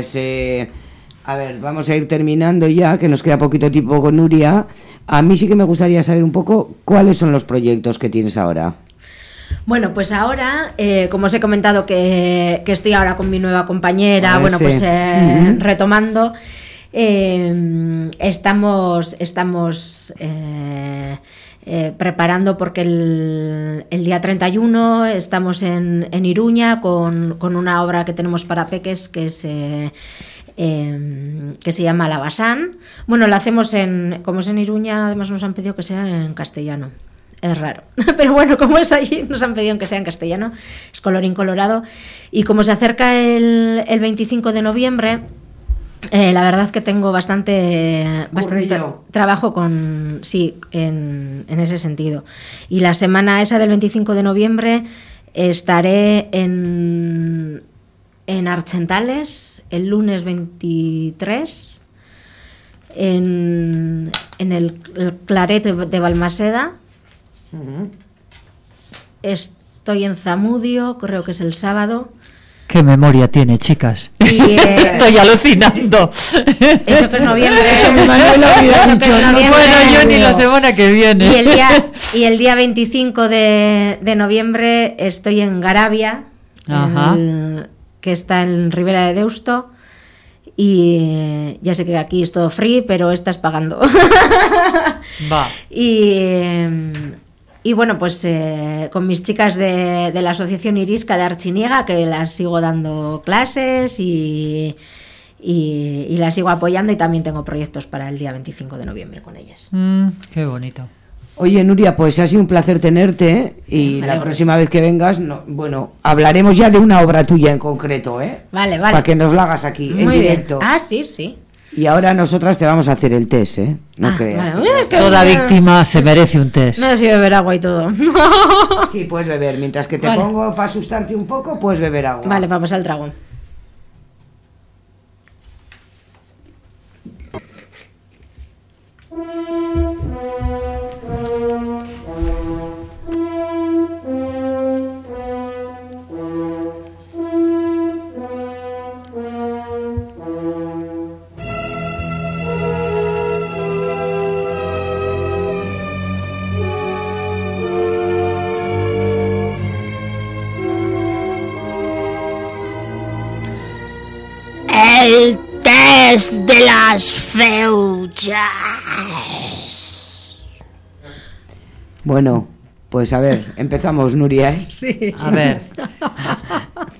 pues eh, a ver, vamos a ir terminando ya, que nos queda poquito tiempo con Nuria. A mí sí que me gustaría saber un poco cuáles son los proyectos que tienes ahora. Bueno, pues ahora, eh, como os he comentado que, que estoy ahora con mi nueva compañera, bueno, sí. pues eh, retomando, eh, estamos, estamos eh, preparando porque el, el día 31 estamos en, en Iruña con, con una obra que tenemos para peques que es... eh, eh, que se llama La Basán. Bueno, la hacemos en, como es en Iruña, además nos han pedido que sea en castellano. Es raro. Pero bueno, como es allí, nos han pedido que sea en castellano. Es colorín colorado. Y como se acerca el, el 25 de noviembre, eh, la verdad que tengo bastante, bastante tra- Currillo. trabajo con sí en, en ese sentido. Y la semana esa del 25 de noviembre estaré en, en Archentales el lunes 23, en, en el, el Claret de, de Balmaseda. Estoy en Zamudio, creo que es el sábado. ¿Qué memoria tiene, chicas? Estoy alucinando. Eso que es noviembre. Eso noviembre. Bueno, yo ni la semana que viene. Y el día, y el día 25 de, de noviembre estoy en Garabia, Ajá. que está en Ribera de Deusto. Y ya sé que aquí es todo free, pero estás pagando. Va. Y, y bueno, pues eh, con mis chicas de, de la Asociación Irisca de Archiniega, que las sigo dando clases y, y, y las sigo apoyando y también tengo proyectos para el día 25 de noviembre con ellas. Mm, qué bonito. Oye, Nuria, pues ha sido un placer tenerte ¿eh? y la próxima vez que vengas, no, bueno, hablaremos ya de una obra tuya en concreto, ¿eh? Vale, vale. Para que nos la hagas aquí, en bien. directo. Ah, sí, sí. Y ahora nosotras te vamos a hacer el test, ¿eh? No Ah, creas. Toda bien. víctima se merece un test. No sé beber agua y todo. Sí, puedes beber. Mientras que te Vale. pongo para asustarte un poco, puedes beber agua. Vale, vamos al trago. Bueno, pues a ver, empezamos, Nuria, ¿eh? Sí. A ver.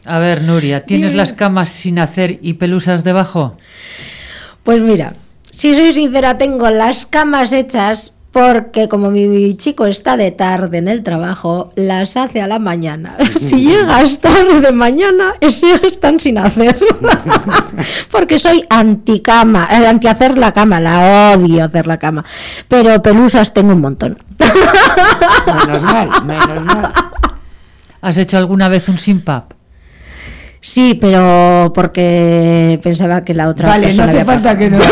A ver, Nuria, ¿tienes Dime. las camas sin hacer y pelusas debajo? Pues mira, si soy sincera, tengo las camas hechas porque como mi chico está de tarde en el trabajo, las hace a la mañana. Si llegas tarde de mañana, están sin hacer. porque soy anticama, eh, anti hacer la cama, la odio hacer la cama. Pero pelusas tengo un montón. Menos mal, menos mal. ¿Has hecho alguna vez un simpap? Sí, pero porque pensaba que la otra Vale, no hace había falta que nos...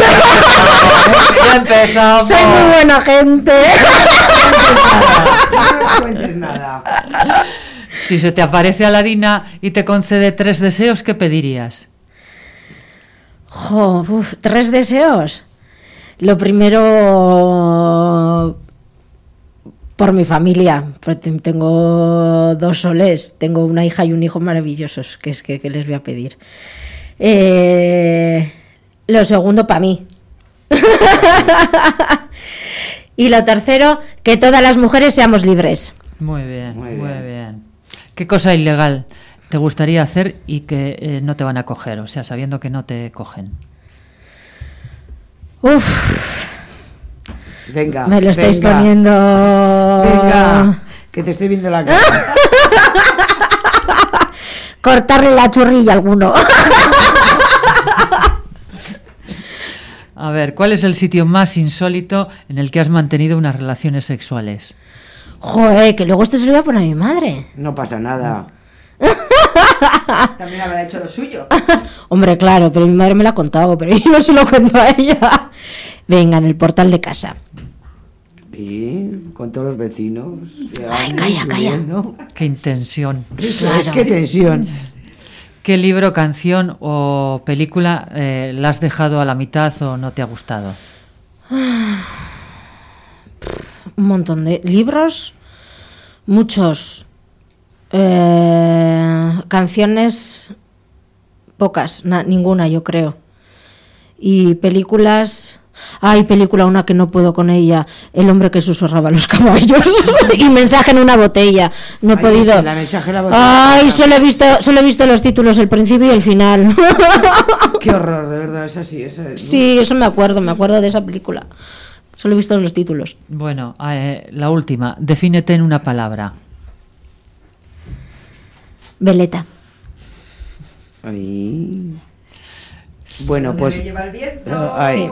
Ya empezamos. Soy muy buena gente. no cuentes nada. Si se te aparece Aladina y te concede tres deseos, ¿qué pedirías? Jo, uf, tres deseos. Lo primero por mi familia, porque tengo dos soles, tengo una hija y un hijo maravillosos, que es que, que les voy a pedir. Eh, lo segundo para mí. y lo tercero, que todas las mujeres seamos libres. Muy bien, muy Muy bien. bien. ¿Qué cosa ilegal te gustaría hacer y que eh, no te van a coger? O sea, sabiendo que no te cogen. Uf, Venga. me lo estáis venga, poniendo. Venga, que te estoy viendo la cara. Cortarle la churrilla a alguno. A ver, ¿cuál es el sitio más insólito en el que has mantenido unas relaciones sexuales? Joder, que luego esto se lo voy a poner a mi madre. No pasa nada. También habrá hecho lo suyo. Hombre, claro, pero mi madre me lo ha contado, pero yo no se lo cuento a ella. Venga, en el portal de casa. Y con todos los vecinos. Ay, calla, calla. subiendo. ¡Qué intención! Es que tensión. ¿Qué libro, canción o película eh, la has dejado a la mitad o no te ha gustado? Un montón de libros, muchos. Eh, canciones, pocas, na- ninguna yo creo. Y películas... Hay película una que no puedo con ella, El hombre que susurraba los caballos y mensaje en una botella. No he Ay, podido. la mensaje en la botella. Ay, solo he visto, solo he visto los títulos, el principio y el final. Qué horror, de verdad, es así. Es sí, eso me acuerdo, me acuerdo de esa película. Solo he visto los títulos. Bueno, eh, la última. Defínete en una palabra. Veleta. Ay. Bueno, ¿Dónde pues. me lleva el viento? Ay.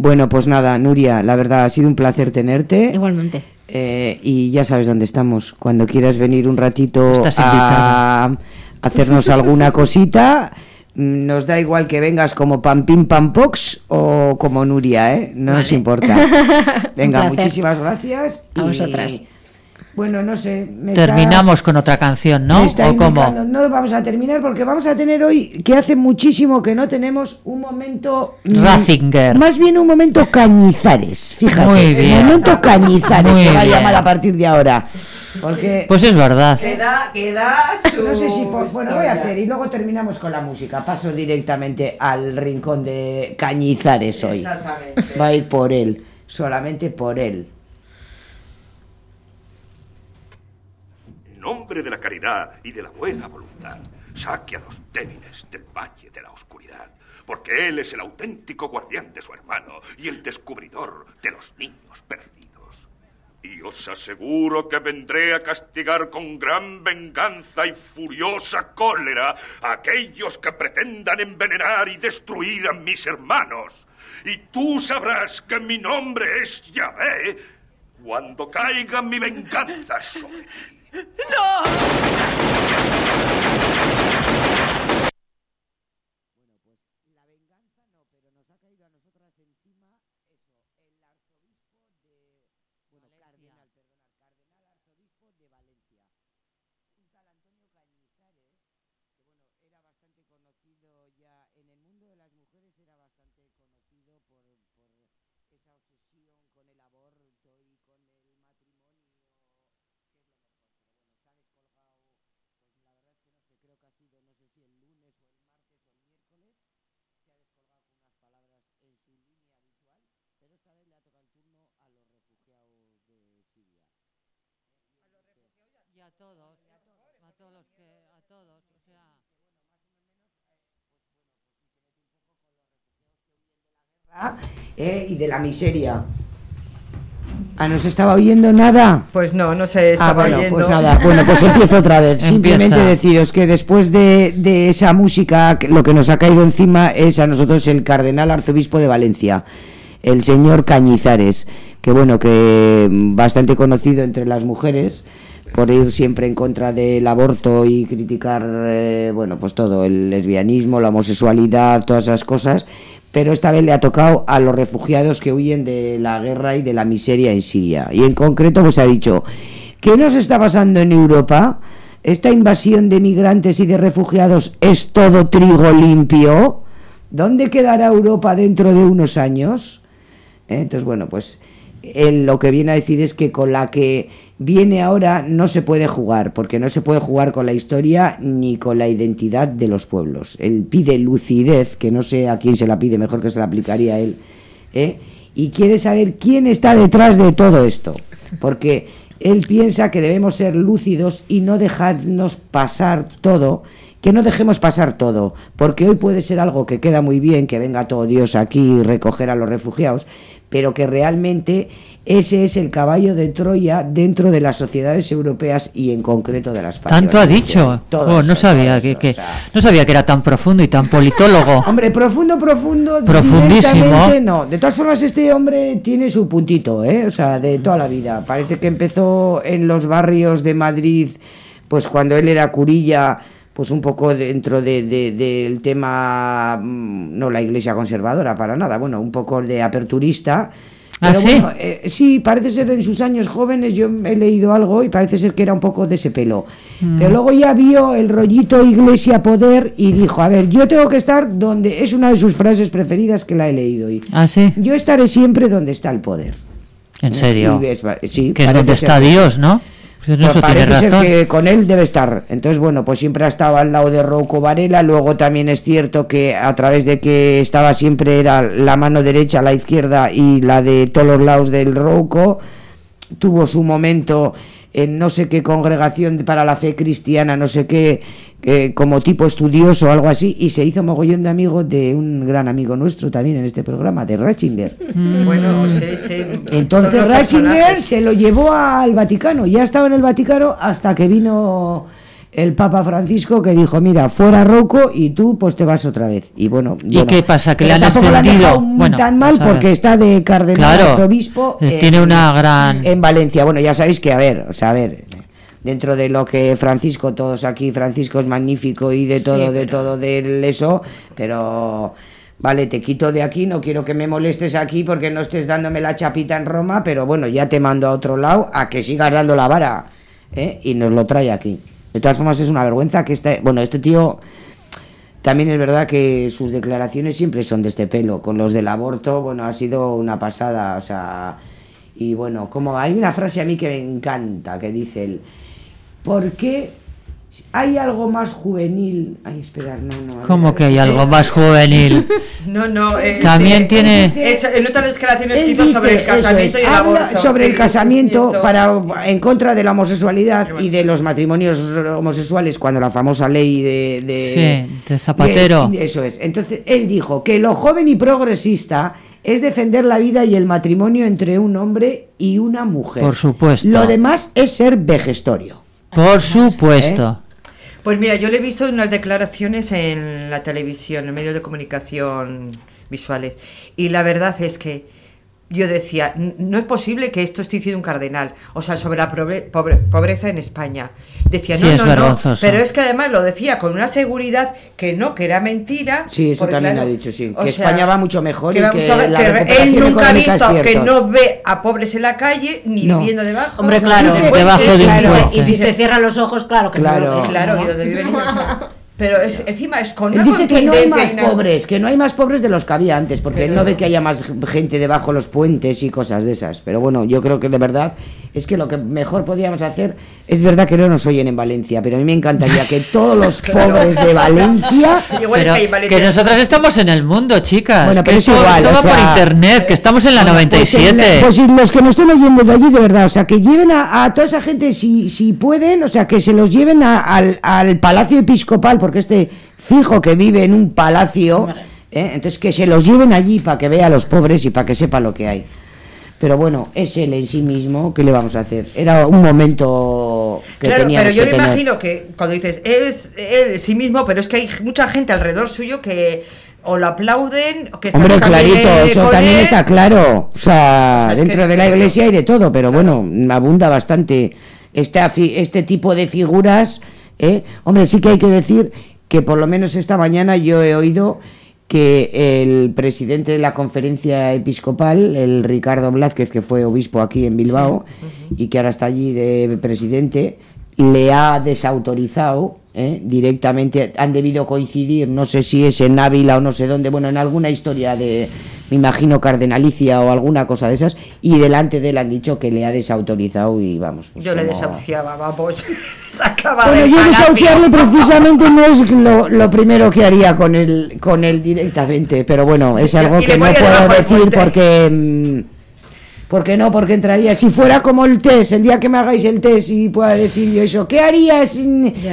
Bueno, pues nada, Nuria, la verdad ha sido un placer tenerte. Igualmente. Eh, y ya sabes dónde estamos. Cuando quieras venir un ratito a hacernos alguna cosita, mm, nos da igual que vengas como Pampín Pampox o como Nuria, ¿eh? No nos importa. Venga, muchísimas gracias. A y- vosotras. Bueno, no sé. me está- Terminamos con otra canción, ¿no? está ¿O cómo? No vamos a terminar porque vamos a tener hoy, que hace muchísimo que no tenemos un momento... mm, Ratzinger. Más bien un momento cañizares, fíjate. Muy bien. Momento cañizares Muy se va a bien. llamar a partir de ahora. Porque Pues es verdad. Queda, queda su no sé si po- bueno voy a hacer y luego terminamos con la música. Paso directamente al rincón de Cañizares hoy. Exactamente. Va a ir por él, solamente por él. Nombre de la caridad y de la buena voluntad, saque a los débiles del valle de la oscuridad, porque él es el auténtico guardián de su hermano y el descubridor de los niños perdidos. Y os aseguro que vendré a castigar con gran venganza y furiosa cólera a aquellos que pretendan envenenar y destruir a mis hermanos. Y tú sabrás que mi nombre es Yahvé cuando caiga mi venganza sobre ti. Y todos, a todos los que, a todos, o sea, ¿eh? y de la miseria. Ah, ¿no se estaba oyendo nada? Pues no, no se Ah, estaba bueno, oyendo. pues nada, bueno, pues empiezo otra vez. Simplemente deciros que después de, de esa música, lo que nos ha caído encima es a nosotros el cardenal arzobispo de Valencia, el señor Cañizares, que bueno, que bastante conocido entre las mujeres por ir siempre en contra del aborto y criticar, eh, bueno, pues todo, el lesbianismo, la homosexualidad, todas esas cosas, pero esta vez le ha tocado a los refugiados que huyen de la guerra y de la miseria en Siria. Y en concreto, pues ha dicho, ¿qué nos está pasando en Europa? ¿Esta invasión de migrantes y de refugiados es todo trigo limpio? ¿Dónde quedará Europa dentro de unos años? ¿Eh? Entonces, bueno, pues él lo que viene a decir es que con la que viene ahora no se puede jugar, porque no se puede jugar con la historia ni con la identidad de los pueblos. Él pide lucidez, que no sé a quién se la pide, mejor que se la aplicaría él, ¿eh? y quiere saber quién está detrás de todo esto, porque él piensa que debemos ser lúcidos y no dejarnos pasar todo, que no dejemos pasar todo, porque hoy puede ser algo que queda muy bien, que venga todo Dios aquí y recoger a los refugiados, pero que realmente ese es el caballo de Troya dentro de las sociedades europeas y en concreto de las tanto ha dicho. No eso, sabía que, eso, que- o sea. no sabía que era tan profundo y tan politólogo. Hombre, profundo, profundo. Profundísimo. No, de todas formas, este hombre tiene su puntito, ¿eh? O sea, de toda la vida. Parece que empezó en los barrios de Madrid, pues cuando él era curilla, pues un poco dentro de, de- del tema, mm, no la iglesia conservadora, para nada, bueno, un poco de aperturista. ¿Ah, Pero sí? bueno, eh, sí, parece ser en sus años jóvenes, yo he leído algo y parece ser que era un poco de ese pelo. Mm. Pero luego ya vio el rollito iglesia poder y dijo, a ver, yo tengo que estar donde es una de sus frases preferidas que la he leído hoy. ¿Ah, sí? Yo estaré siempre donde está el poder. En serio. Ves, sí, que es donde está Dios, ¿no? Pues pues parece ser razón. que con él debe estar. Entonces, bueno, pues siempre ha estado al lado de Rouco Varela. Luego también es cierto que a través de que estaba siempre era la mano derecha, la izquierda y la de todos los lados del Rouco, tuvo su momento en no sé qué congregación para la fe cristiana, no sé qué, eh, como tipo estudioso o algo así, y se hizo mogollón de amigo de un gran amigo nuestro también en este programa, de Ratzinger. Bueno, sí, sí. Entonces Ratzinger personajes. se lo llevó al Vaticano, ya estaba en el Vaticano hasta que vino el Papa Francisco que dijo, mira, fuera Rocco y tú pues te vas otra vez. Y bueno, ¿Y bueno, qué pasa? ¿Que le han ascendido? Bueno, tan mal pues porque está de cardenal Claro, arzobispo eh, tiene una gran- en Valencia. Bueno, ya sabéis que a ver, o sea, a ver, dentro de lo que Francisco todos aquí, Francisco es magnífico y de Sí, todo, de pero- todo del eso, pero vale, te quito de aquí, no quiero que me molestes aquí porque no estés dándome la chapita en Roma, pero bueno, ya te mando a otro lado a que sigas dando la vara, ¿eh? Y nos lo trae aquí. De todas formas, es una vergüenza que este. Bueno, este tío. También es verdad que sus declaraciones siempre son de este pelo. Con los del aborto, bueno, ha sido una pasada. O sea. Y bueno, como hay una frase a mí que me encanta, que dice él. ¿Por qué hay algo más juvenil. Ay, esperar, no, no. ¿Cómo que hay eh, algo más juvenil? no, no. Eh, También sí, tiene. Dice, en otra declaración sobre el casamiento es. Sobre el casamiento para, en contra de la homosexualidad y de los matrimonios homosexuales, cuando la famosa ley de. de sí, Zapatero. Eso es. Entonces, él dijo que lo joven y progresista es defender la vida y el matrimonio entre un hombre y una mujer. Por supuesto. Lo demás es ser vejestorio. Por ¿Eh? supuesto. Pues mira, yo le he visto unas declaraciones en la televisión, en medios de comunicación visuales, y la verdad es que yo decía, no es posible que esto esté diciendo un cardenal, o sea, sobre la pobre, pobreza en España. Decía, no, es no, vergonzoso. no, pero es que además lo decía con una seguridad que no, que era mentira. Sí, eso también ha dicho, sí, que España va mucho mejor y que, mucho, la que él nunca ha visto que no ve a pobres en la calle ni viviendo debajo. Hombre, claro, pues debajo de Y si se cierran los ojos, claro que claro, no. Claro, yo de vivir, pero es, encima es con una Dice que no hay más pobres, que no hay más pobres de los que había antes, porque él no ve que haya más gente debajo los puentes y cosas de esas. Pero bueno, yo creo que de verdad es que lo que mejor podíamos hacer, es verdad que no nos oyen en Valencia, pero a mí me encantaría que todos los pobres de Valencia, pero que nosotros estamos en el mundo, chicas, bueno, pero que es todo o por internet, que estamos en la bueno, 97. Pues, pues los que nos estén oyendo de allí, de verdad, o sea, que lleven a, toda esa gente, si, si pueden, o sea, que se los lleven al, Palacio Episcopal, porque este fijo que vive en un palacio... ¿Eh? Entonces que se los lleven allí para que vea a los pobres y para que sepa lo que hay. Pero bueno, es él en sí mismo, ¿qué le vamos a hacer? Era un momento Claro, pero yo me imagino que cuando dices, él es él en sí mismo, pero es que hay mucha gente alrededor suyo que o lo aplauden o que Hombre, clarito, eso también está claro. O sea, dentro de la iglesia hay de todo, pero bueno, abunda bastante este, este tipo de figuras. ¿eh? Hombre, sí que hay que decir que por lo menos esta mañana yo he oído que el presidente de la conferencia episcopal, el Ricardo Blázquez, que fue obispo aquí en Bilbao y que ahora está allí de presidente, le ha desautorizado ¿eh? directamente han debido coincidir, no sé si es en Ávila o no sé dónde, bueno, en alguna historia de, me imagino, cardenalicia o alguna cosa de esas, y delante de él han dicho que le ha desautorizado y vamos. Pues yo le desahuciaba, vamos. Acaba bueno, yo desahuciarle precisamente no es lo, lo, primero que haría con él, con él directamente, pero bueno, es algo que no puedo decir porque... Mm, ¿Por qué no? Porque entraría, si fuera como el test, el día que me hagáis el test y pueda decir yo eso, ¿qué harías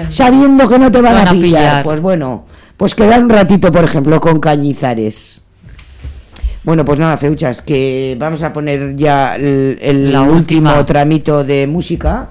sabiendo que no te van, a, pillar? Pues bueno, pues quedar un ratito, por ejemplo, con cañizares. Bueno, pues nada, Feuchas, que vamos a poner ya el, último última. tramito de música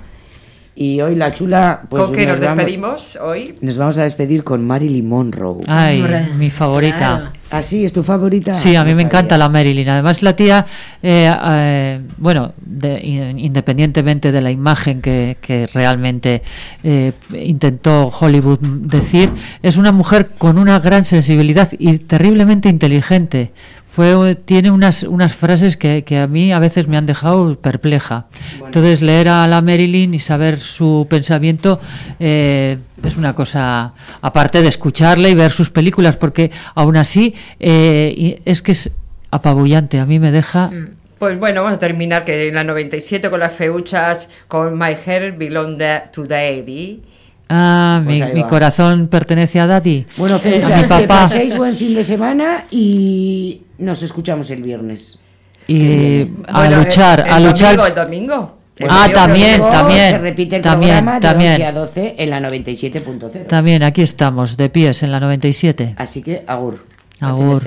y hoy la chula... Pues, ¿Con qué nos, nos despedimos vamos, hoy? Nos vamos a despedir con Marilyn Monroe. Ay, mi favorita. ¿Ah, sí? ¿Es tu favorita? Sí, a mí me encanta la Marilyn. Además, la tía, eh, eh bueno, de, independientemente de la imagen que, realmente eh, intentó Hollywood decir, es una mujer con una gran sensibilidad y terriblemente inteligente fue, tiene unas, unas frases que, que, a mí a veces me han dejado perpleja. Entonces, leer a la Marilyn y saber su pensamiento eh, es una cosa, aparte de escucharle y ver sus películas, porque aún así eh, es que es apabullante, a mí me deja... Mm. Pues bueno, vamos a terminar que en la 97 con las feuchas, con My Hair Belong to Daddy. Ah, pues mi, corazón pertenece a Daddy. Bueno, feuchas, que paséis buen fin de semana y nos escuchamos el viernes. Y a luchar, el, a domingo, luchar. El domingo. Ah, también, también. Se repite el también, programa de también. También, aquí estamos, de pies en la 97. Así que, agur. Agur.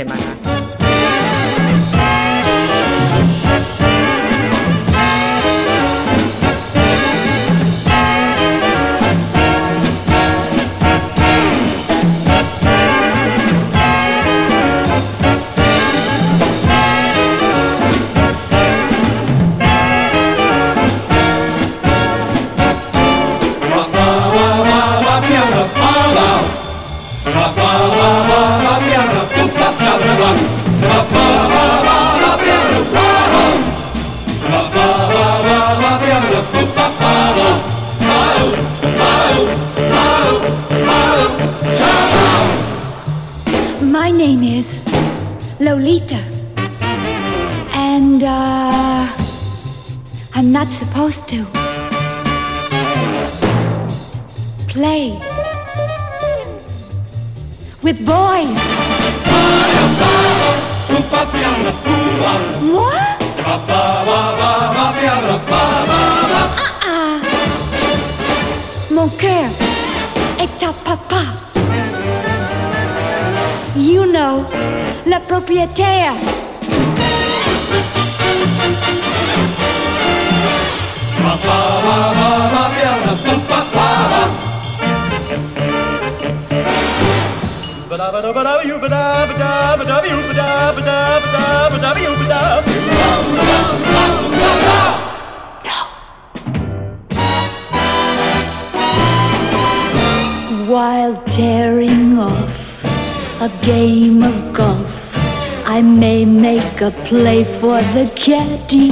The caddy.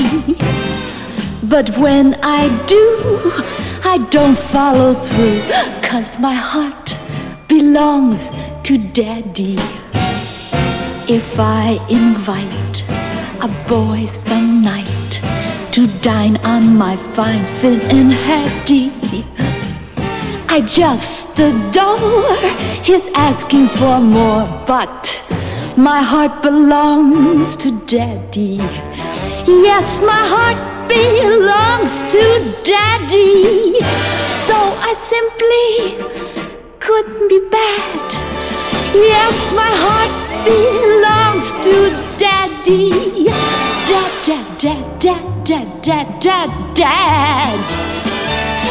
But when I do, I don't follow through, cause my heart belongs to daddy. If I invite a boy some night to dine on my fine fin and hattie, I just adore his asking for more, but my heart belongs to daddy. Yes, my heart belongs to daddy. So I simply couldn't be bad. Yes, my heart belongs to daddy. Dad, dad, dad, dad, dad, dad, dad, dad.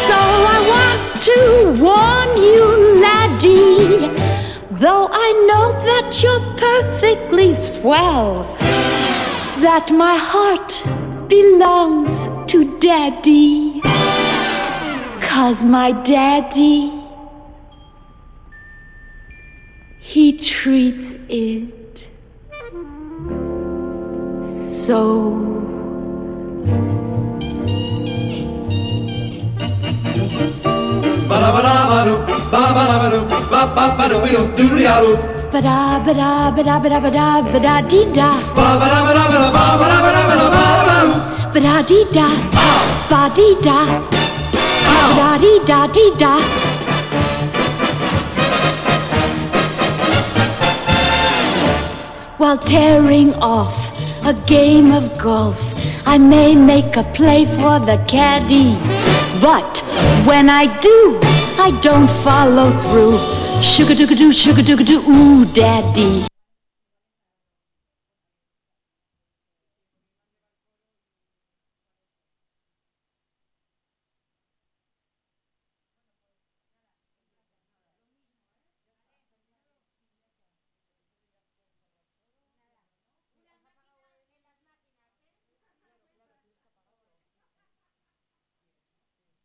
So I want to warn you, laddie. Though I know that you're perfectly swell, that my heart belongs to daddy. Cause my daddy, he treats it so. ba da ba da ba do ba ba da ba do ba ba ba do do do do da While tearing off a game of golf, I may make a play for the caddy. But when I do, I don't follow through. Sugar doo doo, sugar doo doo, ooh, daddy.